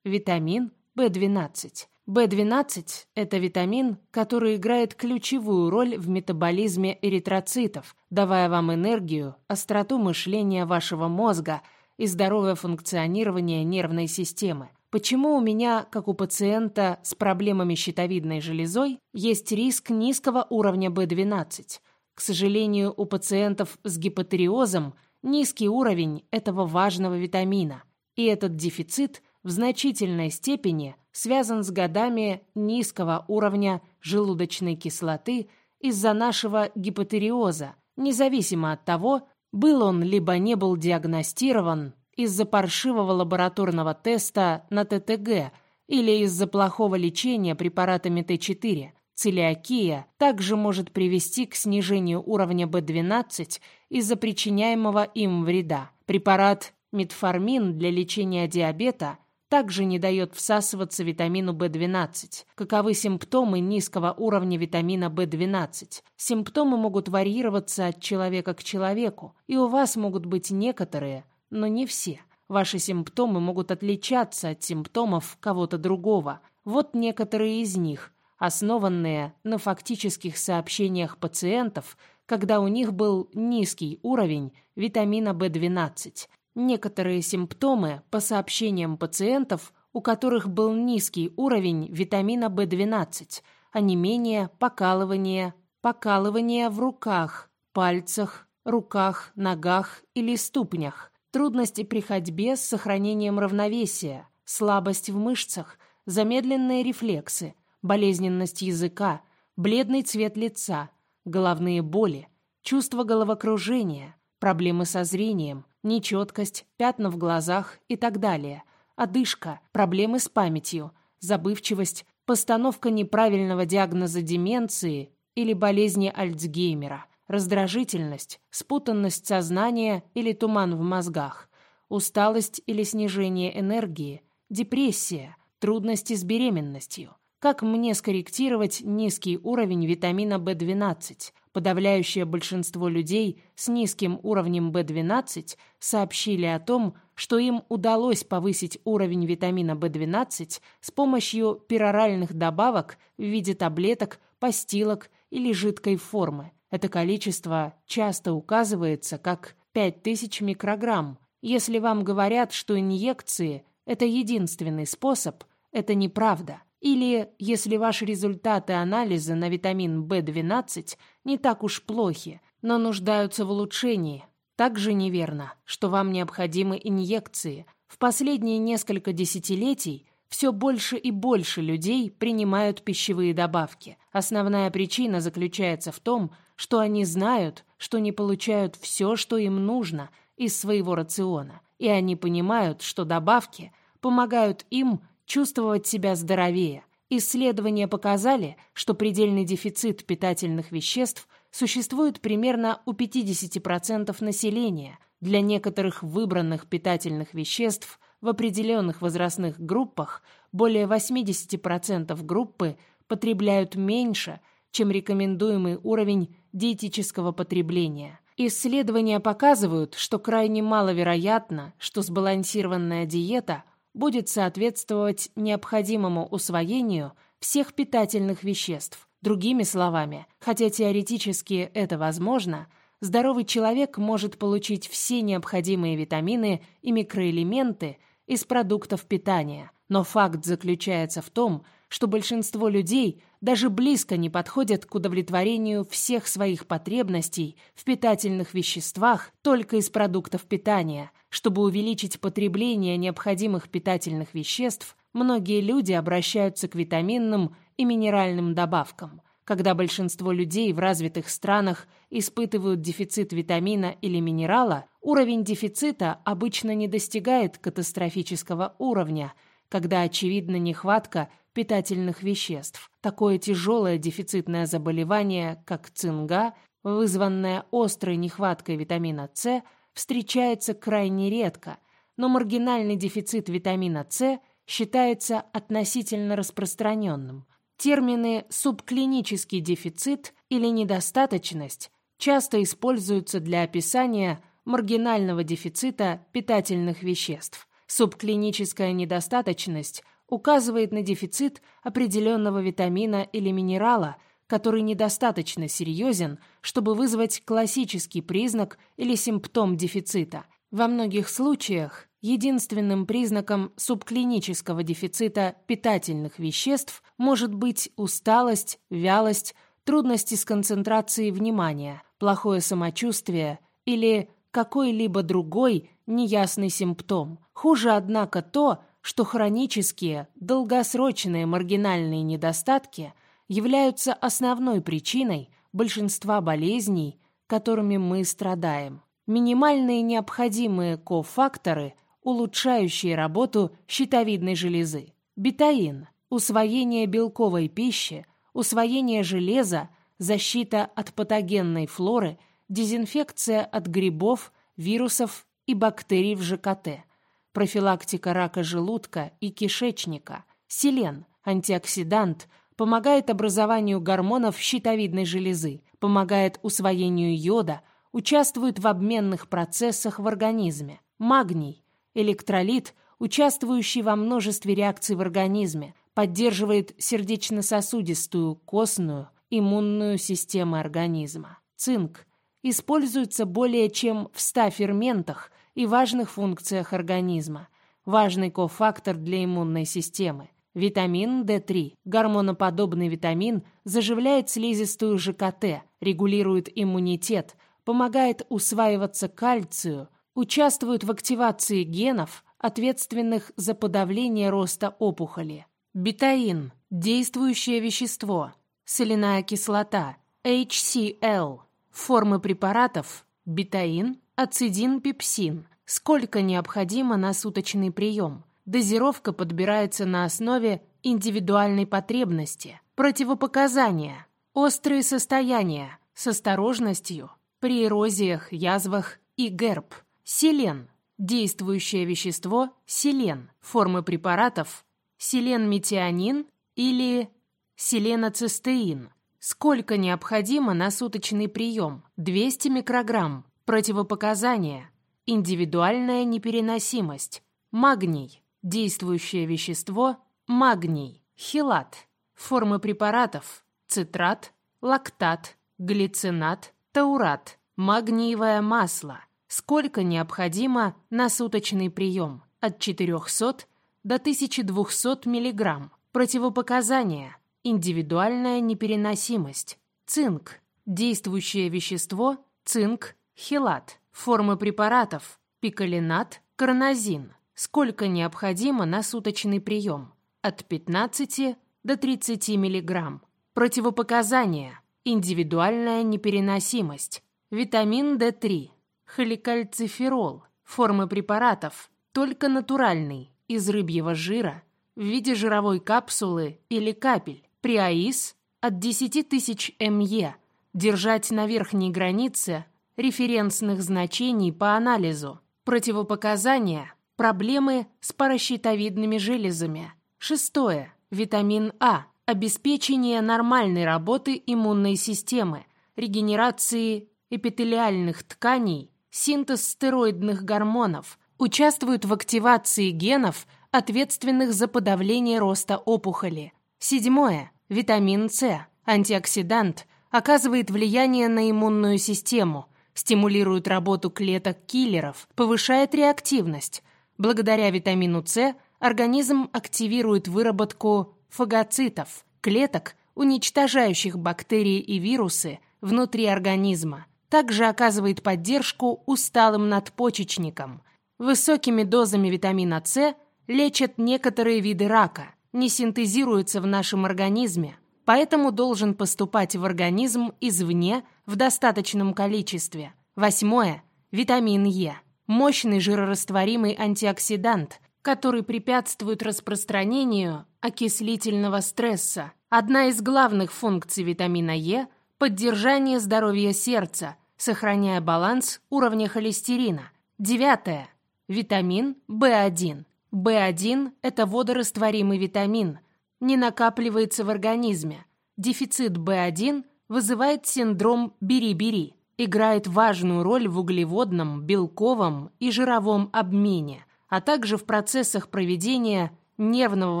Витамин В12. В12 – это витамин, который играет ключевую роль в метаболизме эритроцитов, давая вам энергию, остроту мышления вашего мозга и здоровое функционирование нервной системы. Почему у меня, как у пациента с проблемами щитовидной железой, есть риск низкого уровня В12? К сожалению, у пациентов с гипотериозом низкий уровень этого важного витамина, и этот дефицит в значительной степени связан с годами низкого уровня желудочной кислоты из-за нашего гипотериоза, независимо от того, был он либо не был диагностирован из-за паршивого лабораторного теста на ТТГ или из-за плохого лечения препаратами Т4. Целиакия также может привести к снижению уровня B12 из-за причиняемого им вреда. Препарат метформин для лечения диабета также не дает всасываться витамину В12. Каковы симптомы низкого уровня витамина В12? Симптомы могут варьироваться от человека к человеку, и у вас могут быть некоторые, но не все. Ваши симптомы могут отличаться от симптомов кого-то другого. Вот некоторые из них, основанные на фактических сообщениях пациентов, когда у них был низкий уровень витамина В12. Некоторые симптомы по сообщениям пациентов, у которых был низкий уровень витамина В12, онемение, покалывание, покалывание в руках, пальцах, руках, ногах или ступнях, трудности при ходьбе с сохранением равновесия, слабость в мышцах, замедленные рефлексы, болезненность языка, бледный цвет лица, головные боли, чувство головокружения, проблемы со зрением, нечеткость, пятна в глазах и так далее, одышка, проблемы с памятью, забывчивость, постановка неправильного диагноза деменции или болезни Альцгеймера, раздражительность, спутанность сознания или туман в мозгах, усталость или снижение энергии, депрессия, трудности с беременностью. Как мне скорректировать низкий уровень витамина В12? Подавляющее большинство людей с низким уровнем В12 сообщили о том, что им удалось повысить уровень витамина В12 с помощью пероральных добавок в виде таблеток, постилок или жидкой формы. Это количество часто указывается как 5000 микрограмм. Если вам говорят, что инъекции – это единственный способ, это неправда. Или, если ваши результаты анализа на витамин В12 не так уж плохи, но нуждаются в улучшении, также неверно, что вам необходимы инъекции. В последние несколько десятилетий все больше и больше людей принимают пищевые добавки. Основная причина заключается в том, что они знают, что не получают все, что им нужно из своего рациона, и они понимают, что добавки помогают им чувствовать себя здоровее. Исследования показали, что предельный дефицит питательных веществ существует примерно у 50% населения. Для некоторых выбранных питательных веществ в определенных возрастных группах более 80% группы потребляют меньше, чем рекомендуемый уровень диетического потребления. Исследования показывают, что крайне маловероятно, что сбалансированная диета будет соответствовать необходимому усвоению всех питательных веществ. Другими словами, хотя теоретически это возможно, здоровый человек может получить все необходимые витамины и микроэлементы из продуктов питания. Но факт заключается в том, что большинство людей даже близко не подходят к удовлетворению всех своих потребностей в питательных веществах только из продуктов питания. Чтобы увеличить потребление необходимых питательных веществ, многие люди обращаются к витаминным и минеральным добавкам. Когда большинство людей в развитых странах испытывают дефицит витамина или минерала, уровень дефицита обычно не достигает катастрофического уровня, когда очевидна нехватка питательных веществ. Такое тяжелое дефицитное заболевание, как цинга, вызванное острой нехваткой витамина С, встречается крайне редко, но маргинальный дефицит витамина С считается относительно распространенным. Термины «субклинический дефицит» или «недостаточность» часто используются для описания маргинального дефицита питательных веществ. Субклиническая недостаточность указывает на дефицит определенного витамина или минерала, который недостаточно серьезен, чтобы вызвать классический признак или симптом дефицита. Во многих случаях единственным признаком субклинического дефицита питательных веществ может быть усталость, вялость, трудности с концентрацией внимания, плохое самочувствие или какой-либо другой неясный симптом. Хуже, однако, то, что хронические, долгосрочные маргинальные недостатки являются основной причиной большинства болезней, которыми мы страдаем. Минимальные необходимые кофакторы, улучшающие работу щитовидной железы. Бетаин, усвоение белковой пищи, усвоение железа, защита от патогенной флоры, дезинфекция от грибов, вирусов и бактерий в ЖКТ профилактика рака желудка и кишечника. Селен, антиоксидант, помогает образованию гормонов щитовидной железы, помогает усвоению йода, участвует в обменных процессах в организме. Магний, электролит, участвующий во множестве реакций в организме, поддерживает сердечно-сосудистую, костную, иммунную систему организма. Цинк используется более чем в 100 ферментах и важных функциях организма. Важный кофактор для иммунной системы. Витамин D3, гормоноподобный витамин, заживляет слизистую ЖКТ, регулирует иммунитет, помогает усваиваться кальцию, участвует в активации генов, ответственных за подавление роста опухоли. Бетаин – действующее вещество, соляная кислота, HCl, формы препаратов, бетаин, ацидин, пепсин. Сколько необходимо на суточный прием? Дозировка подбирается на основе индивидуальной потребности. Противопоказания. Острые состояния. С осторожностью. При эрозиях, язвах и герб. Селен. Действующее вещество – селен. Формы препаратов – селен-метионин или селеноцистеин. Сколько необходимо на суточный прием? 200 микрограмм. Противопоказания. Индивидуальная непереносимость. Магний. Действующее вещество. Магний. Хилат. Формы препаратов. Цитрат, лактат, глицинат, таурат. Магниевое масло. Сколько необходимо на суточный прием? От 400 до 1200 мг. Противопоказания. Индивидуальная непереносимость. Цинк. Действующее вещество. Цинк хилат, формы препаратов, пикалинат, карнозин. Сколько необходимо на суточный прием? От 15 до 30 мг. Противопоказания. Индивидуальная непереносимость. Витамин D3. Холикальциферол. Формы препаратов. Только натуральный, из рыбьего жира, в виде жировой капсулы или капель. При АИС от 10 тысяч МЕ. Держать на верхней границе референсных значений по анализу, противопоказания, проблемы с паращитовидными железами. Шестое. Витамин А. Обеспечение нормальной работы иммунной системы, регенерации эпителиальных тканей, синтез стероидных гормонов, участвует в активации генов, ответственных за подавление роста опухоли. Седьмое. Витамин С. Антиоксидант оказывает влияние на иммунную систему, стимулирует работу клеток-киллеров, повышает реактивность. Благодаря витамину С организм активирует выработку фагоцитов, клеток, уничтожающих бактерии и вирусы внутри организма. Также оказывает поддержку усталым надпочечникам. Высокими дозами витамина С лечат некоторые виды рака, не синтезируется в нашем организме, поэтому должен поступать в организм извне в достаточном количестве. Восьмое. Витамин Е. Мощный жирорастворимый антиоксидант, который препятствует распространению окислительного стресса. Одна из главных функций витамина Е – поддержание здоровья сердца, сохраняя баланс уровня холестерина. Девятое. Витамин В1. В1 – это водорастворимый витамин, не накапливается в организме. Дефицит В1 вызывает синдром «бери-бери», играет важную роль в углеводном, белковом и жировом обмене, а также в процессах проведения нервного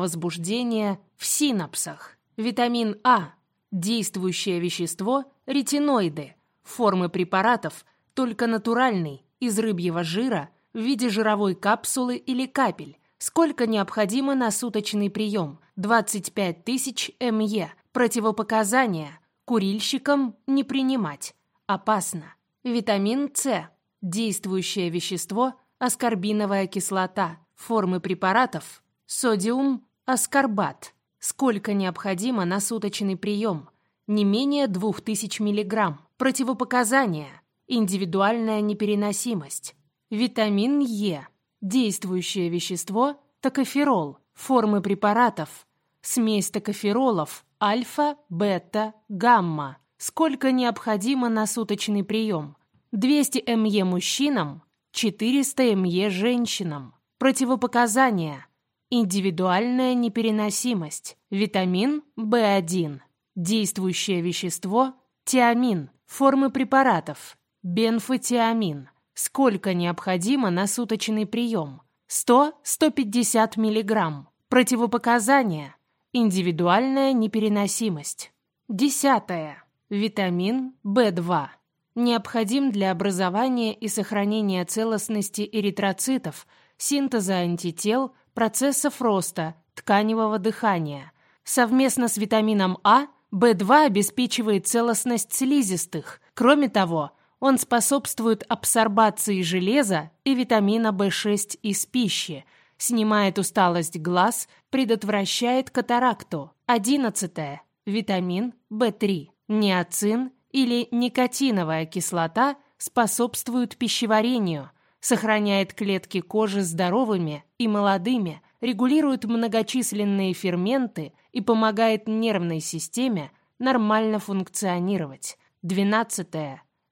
возбуждения в синапсах. Витамин А – действующее вещество – ретиноиды, формы препаратов только натуральный, из рыбьего жира в виде жировой капсулы или капель, сколько необходимо на суточный прием – 25 тысяч МЕ. Противопоказания – курильщикам не принимать. Опасно. Витамин С – действующее вещество – аскорбиновая кислота, формы препаратов – содиум, аскорбат. Сколько необходимо на суточный прием? Не менее 2000 мг. Противопоказания – индивидуальная непереносимость. Витамин Е – действующее вещество – токоферол, формы препаратов – смесь токоферолов – альфа, бета, гамма. Сколько необходимо на суточный прием? 200 МЕ мужчинам, 400 МЕ женщинам. Противопоказания. Индивидуальная непереносимость. Витамин В1. Действующее вещество – тиамин. Формы препаратов. Бенфотиамин. Сколько необходимо на суточный прием? 100-150 мг. Противопоказания. Индивидуальная непереносимость. Десятое. Витамин В2 необходим для образования и сохранения целостности эритроцитов, синтеза антител, процессов роста, тканевого дыхания. Совместно с витамином А В2 обеспечивает целостность слизистых. Кроме того, он способствует абсорбации железа и витамина В6 из пищи, снимает усталость глаз, предотвращает катаракту. 11. Витамин В3. Ниацин или никотиновая кислота способствует пищеварению, сохраняет клетки кожи здоровыми и молодыми, регулирует многочисленные ферменты и помогает нервной системе нормально функционировать. 12.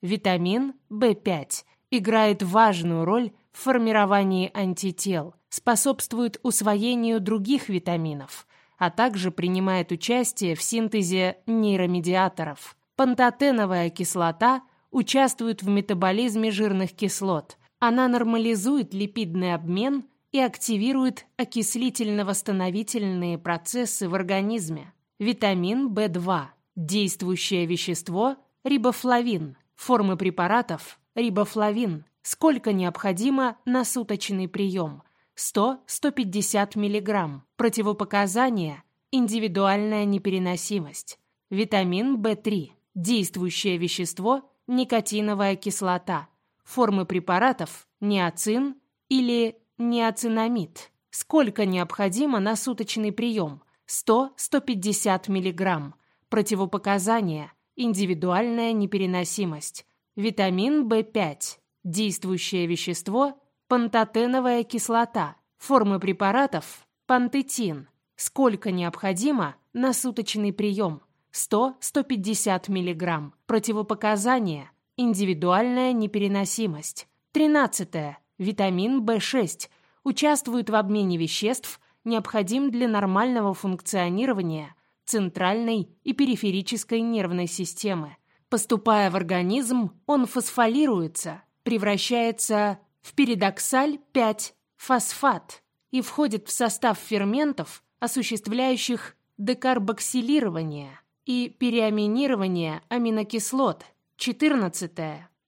Витамин В5 играет важную роль в формировании антител, способствует усвоению других витаминов, а также принимает участие в синтезе нейромедиаторов. Пантотеновая кислота участвует в метаболизме жирных кислот. Она нормализует липидный обмен и активирует окислительно-восстановительные процессы в организме. Витамин В2. Действующее вещество – рибофлавин. Формы препаратов – рибофлавин. Сколько необходимо на суточный прием? 100-150 мг. Противопоказания – индивидуальная непереносимость. Витамин В3. Действующее вещество – никотиновая кислота. Формы препаратов – неоцин или неоцинамид. Сколько необходимо на суточный прием? 100-150 мг. Противопоказания – индивидуальная непереносимость. Витамин В5. Действующее вещество – пантотеновая кислота. Формы препаратов – пантетин. Сколько необходимо на суточный прием? 100-150 мг. Противопоказания. Индивидуальная непереносимость. 13. Витамин В6 участвует в обмене веществ, необходим для нормального функционирования центральной и периферической нервной системы. Поступая в организм, он фосфолируется, превращается в передоксаль-5-фосфат и входит в состав ферментов, осуществляющих декарбоксилирование и переаминирование аминокислот. 14.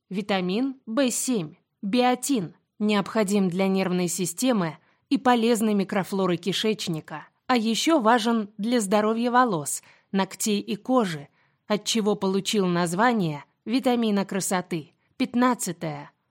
Витамин В7, биотин, необходим для нервной системы и полезной микрофлоры кишечника, а еще важен для здоровья волос, ногтей и кожи, от чего получил название витамина красоты. 15.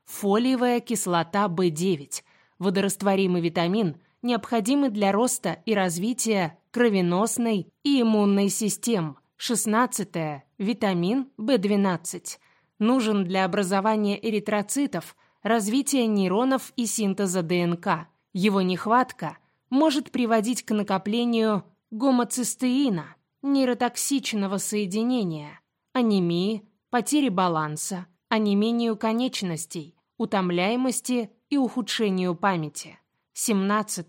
Фолиевая кислота В9, водорастворимый витамин, необходимый для роста и развития кровеносной и иммунной систем. 16. Витамин В12. Нужен для образования эритроцитов, развития нейронов и синтеза ДНК. Его нехватка может приводить к накоплению гомоцистеина, нейротоксичного соединения, анемии, потери баланса, онемению конечностей, утомляемости и ухудшению памяти. 17.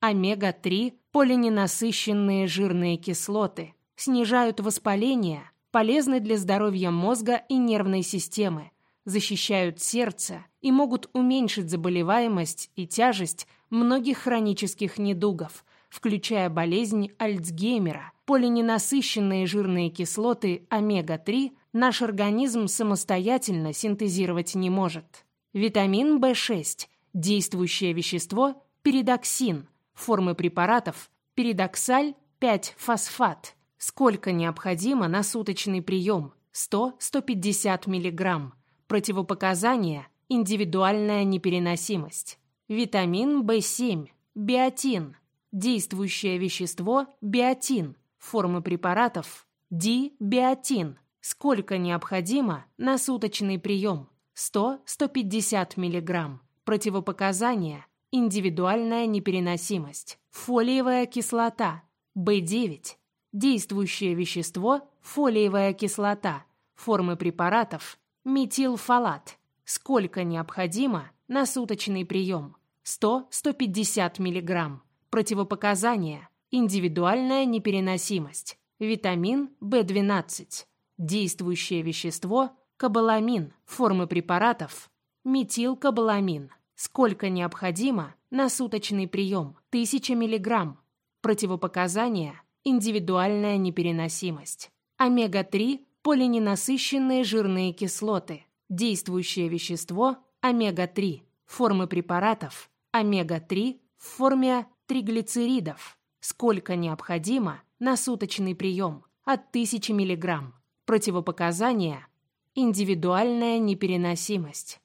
Омега-3 полиненасыщенные жирные кислоты снижают воспаление, полезны для здоровья мозга и нервной системы, защищают сердце и могут уменьшить заболеваемость и тяжесть многих хронических недугов, включая болезнь Альцгеймера. Полиненасыщенные жирные кислоты омега-3 наш организм самостоятельно синтезировать не может. Витамин В6 – действующее вещество передоксин, формы препаратов передоксаль 5-фосфат. Сколько необходимо на суточный прием? 100-150 мг. Противопоказания – индивидуальная непереносимость. Витамин В7 – биотин. Действующее вещество – биотин. Формы препаратов – дибиотин. Сколько необходимо на суточный прием? 100-150 мг. Противопоказания – индивидуальная непереносимость. Фолиевая кислота, В9. Действующее вещество – фолиевая кислота. Формы препаратов – метилфолат. Сколько необходимо на суточный прием? 100-150 мг. Противопоказания – индивидуальная непереносимость. Витамин В12. Действующее вещество – кобаламин. Формы препаратов – метилкобаламин. Сколько необходимо на суточный прием? 1000 мг. Противопоказания – индивидуальная непереносимость. Омега-3 – полиненасыщенные жирные кислоты. Действующее вещество – омега-3. Формы препаратов – омега-3 в форме триглицеридов. Сколько необходимо на суточный прием? От 1000 мг. Противопоказания – индивидуальная непереносимость.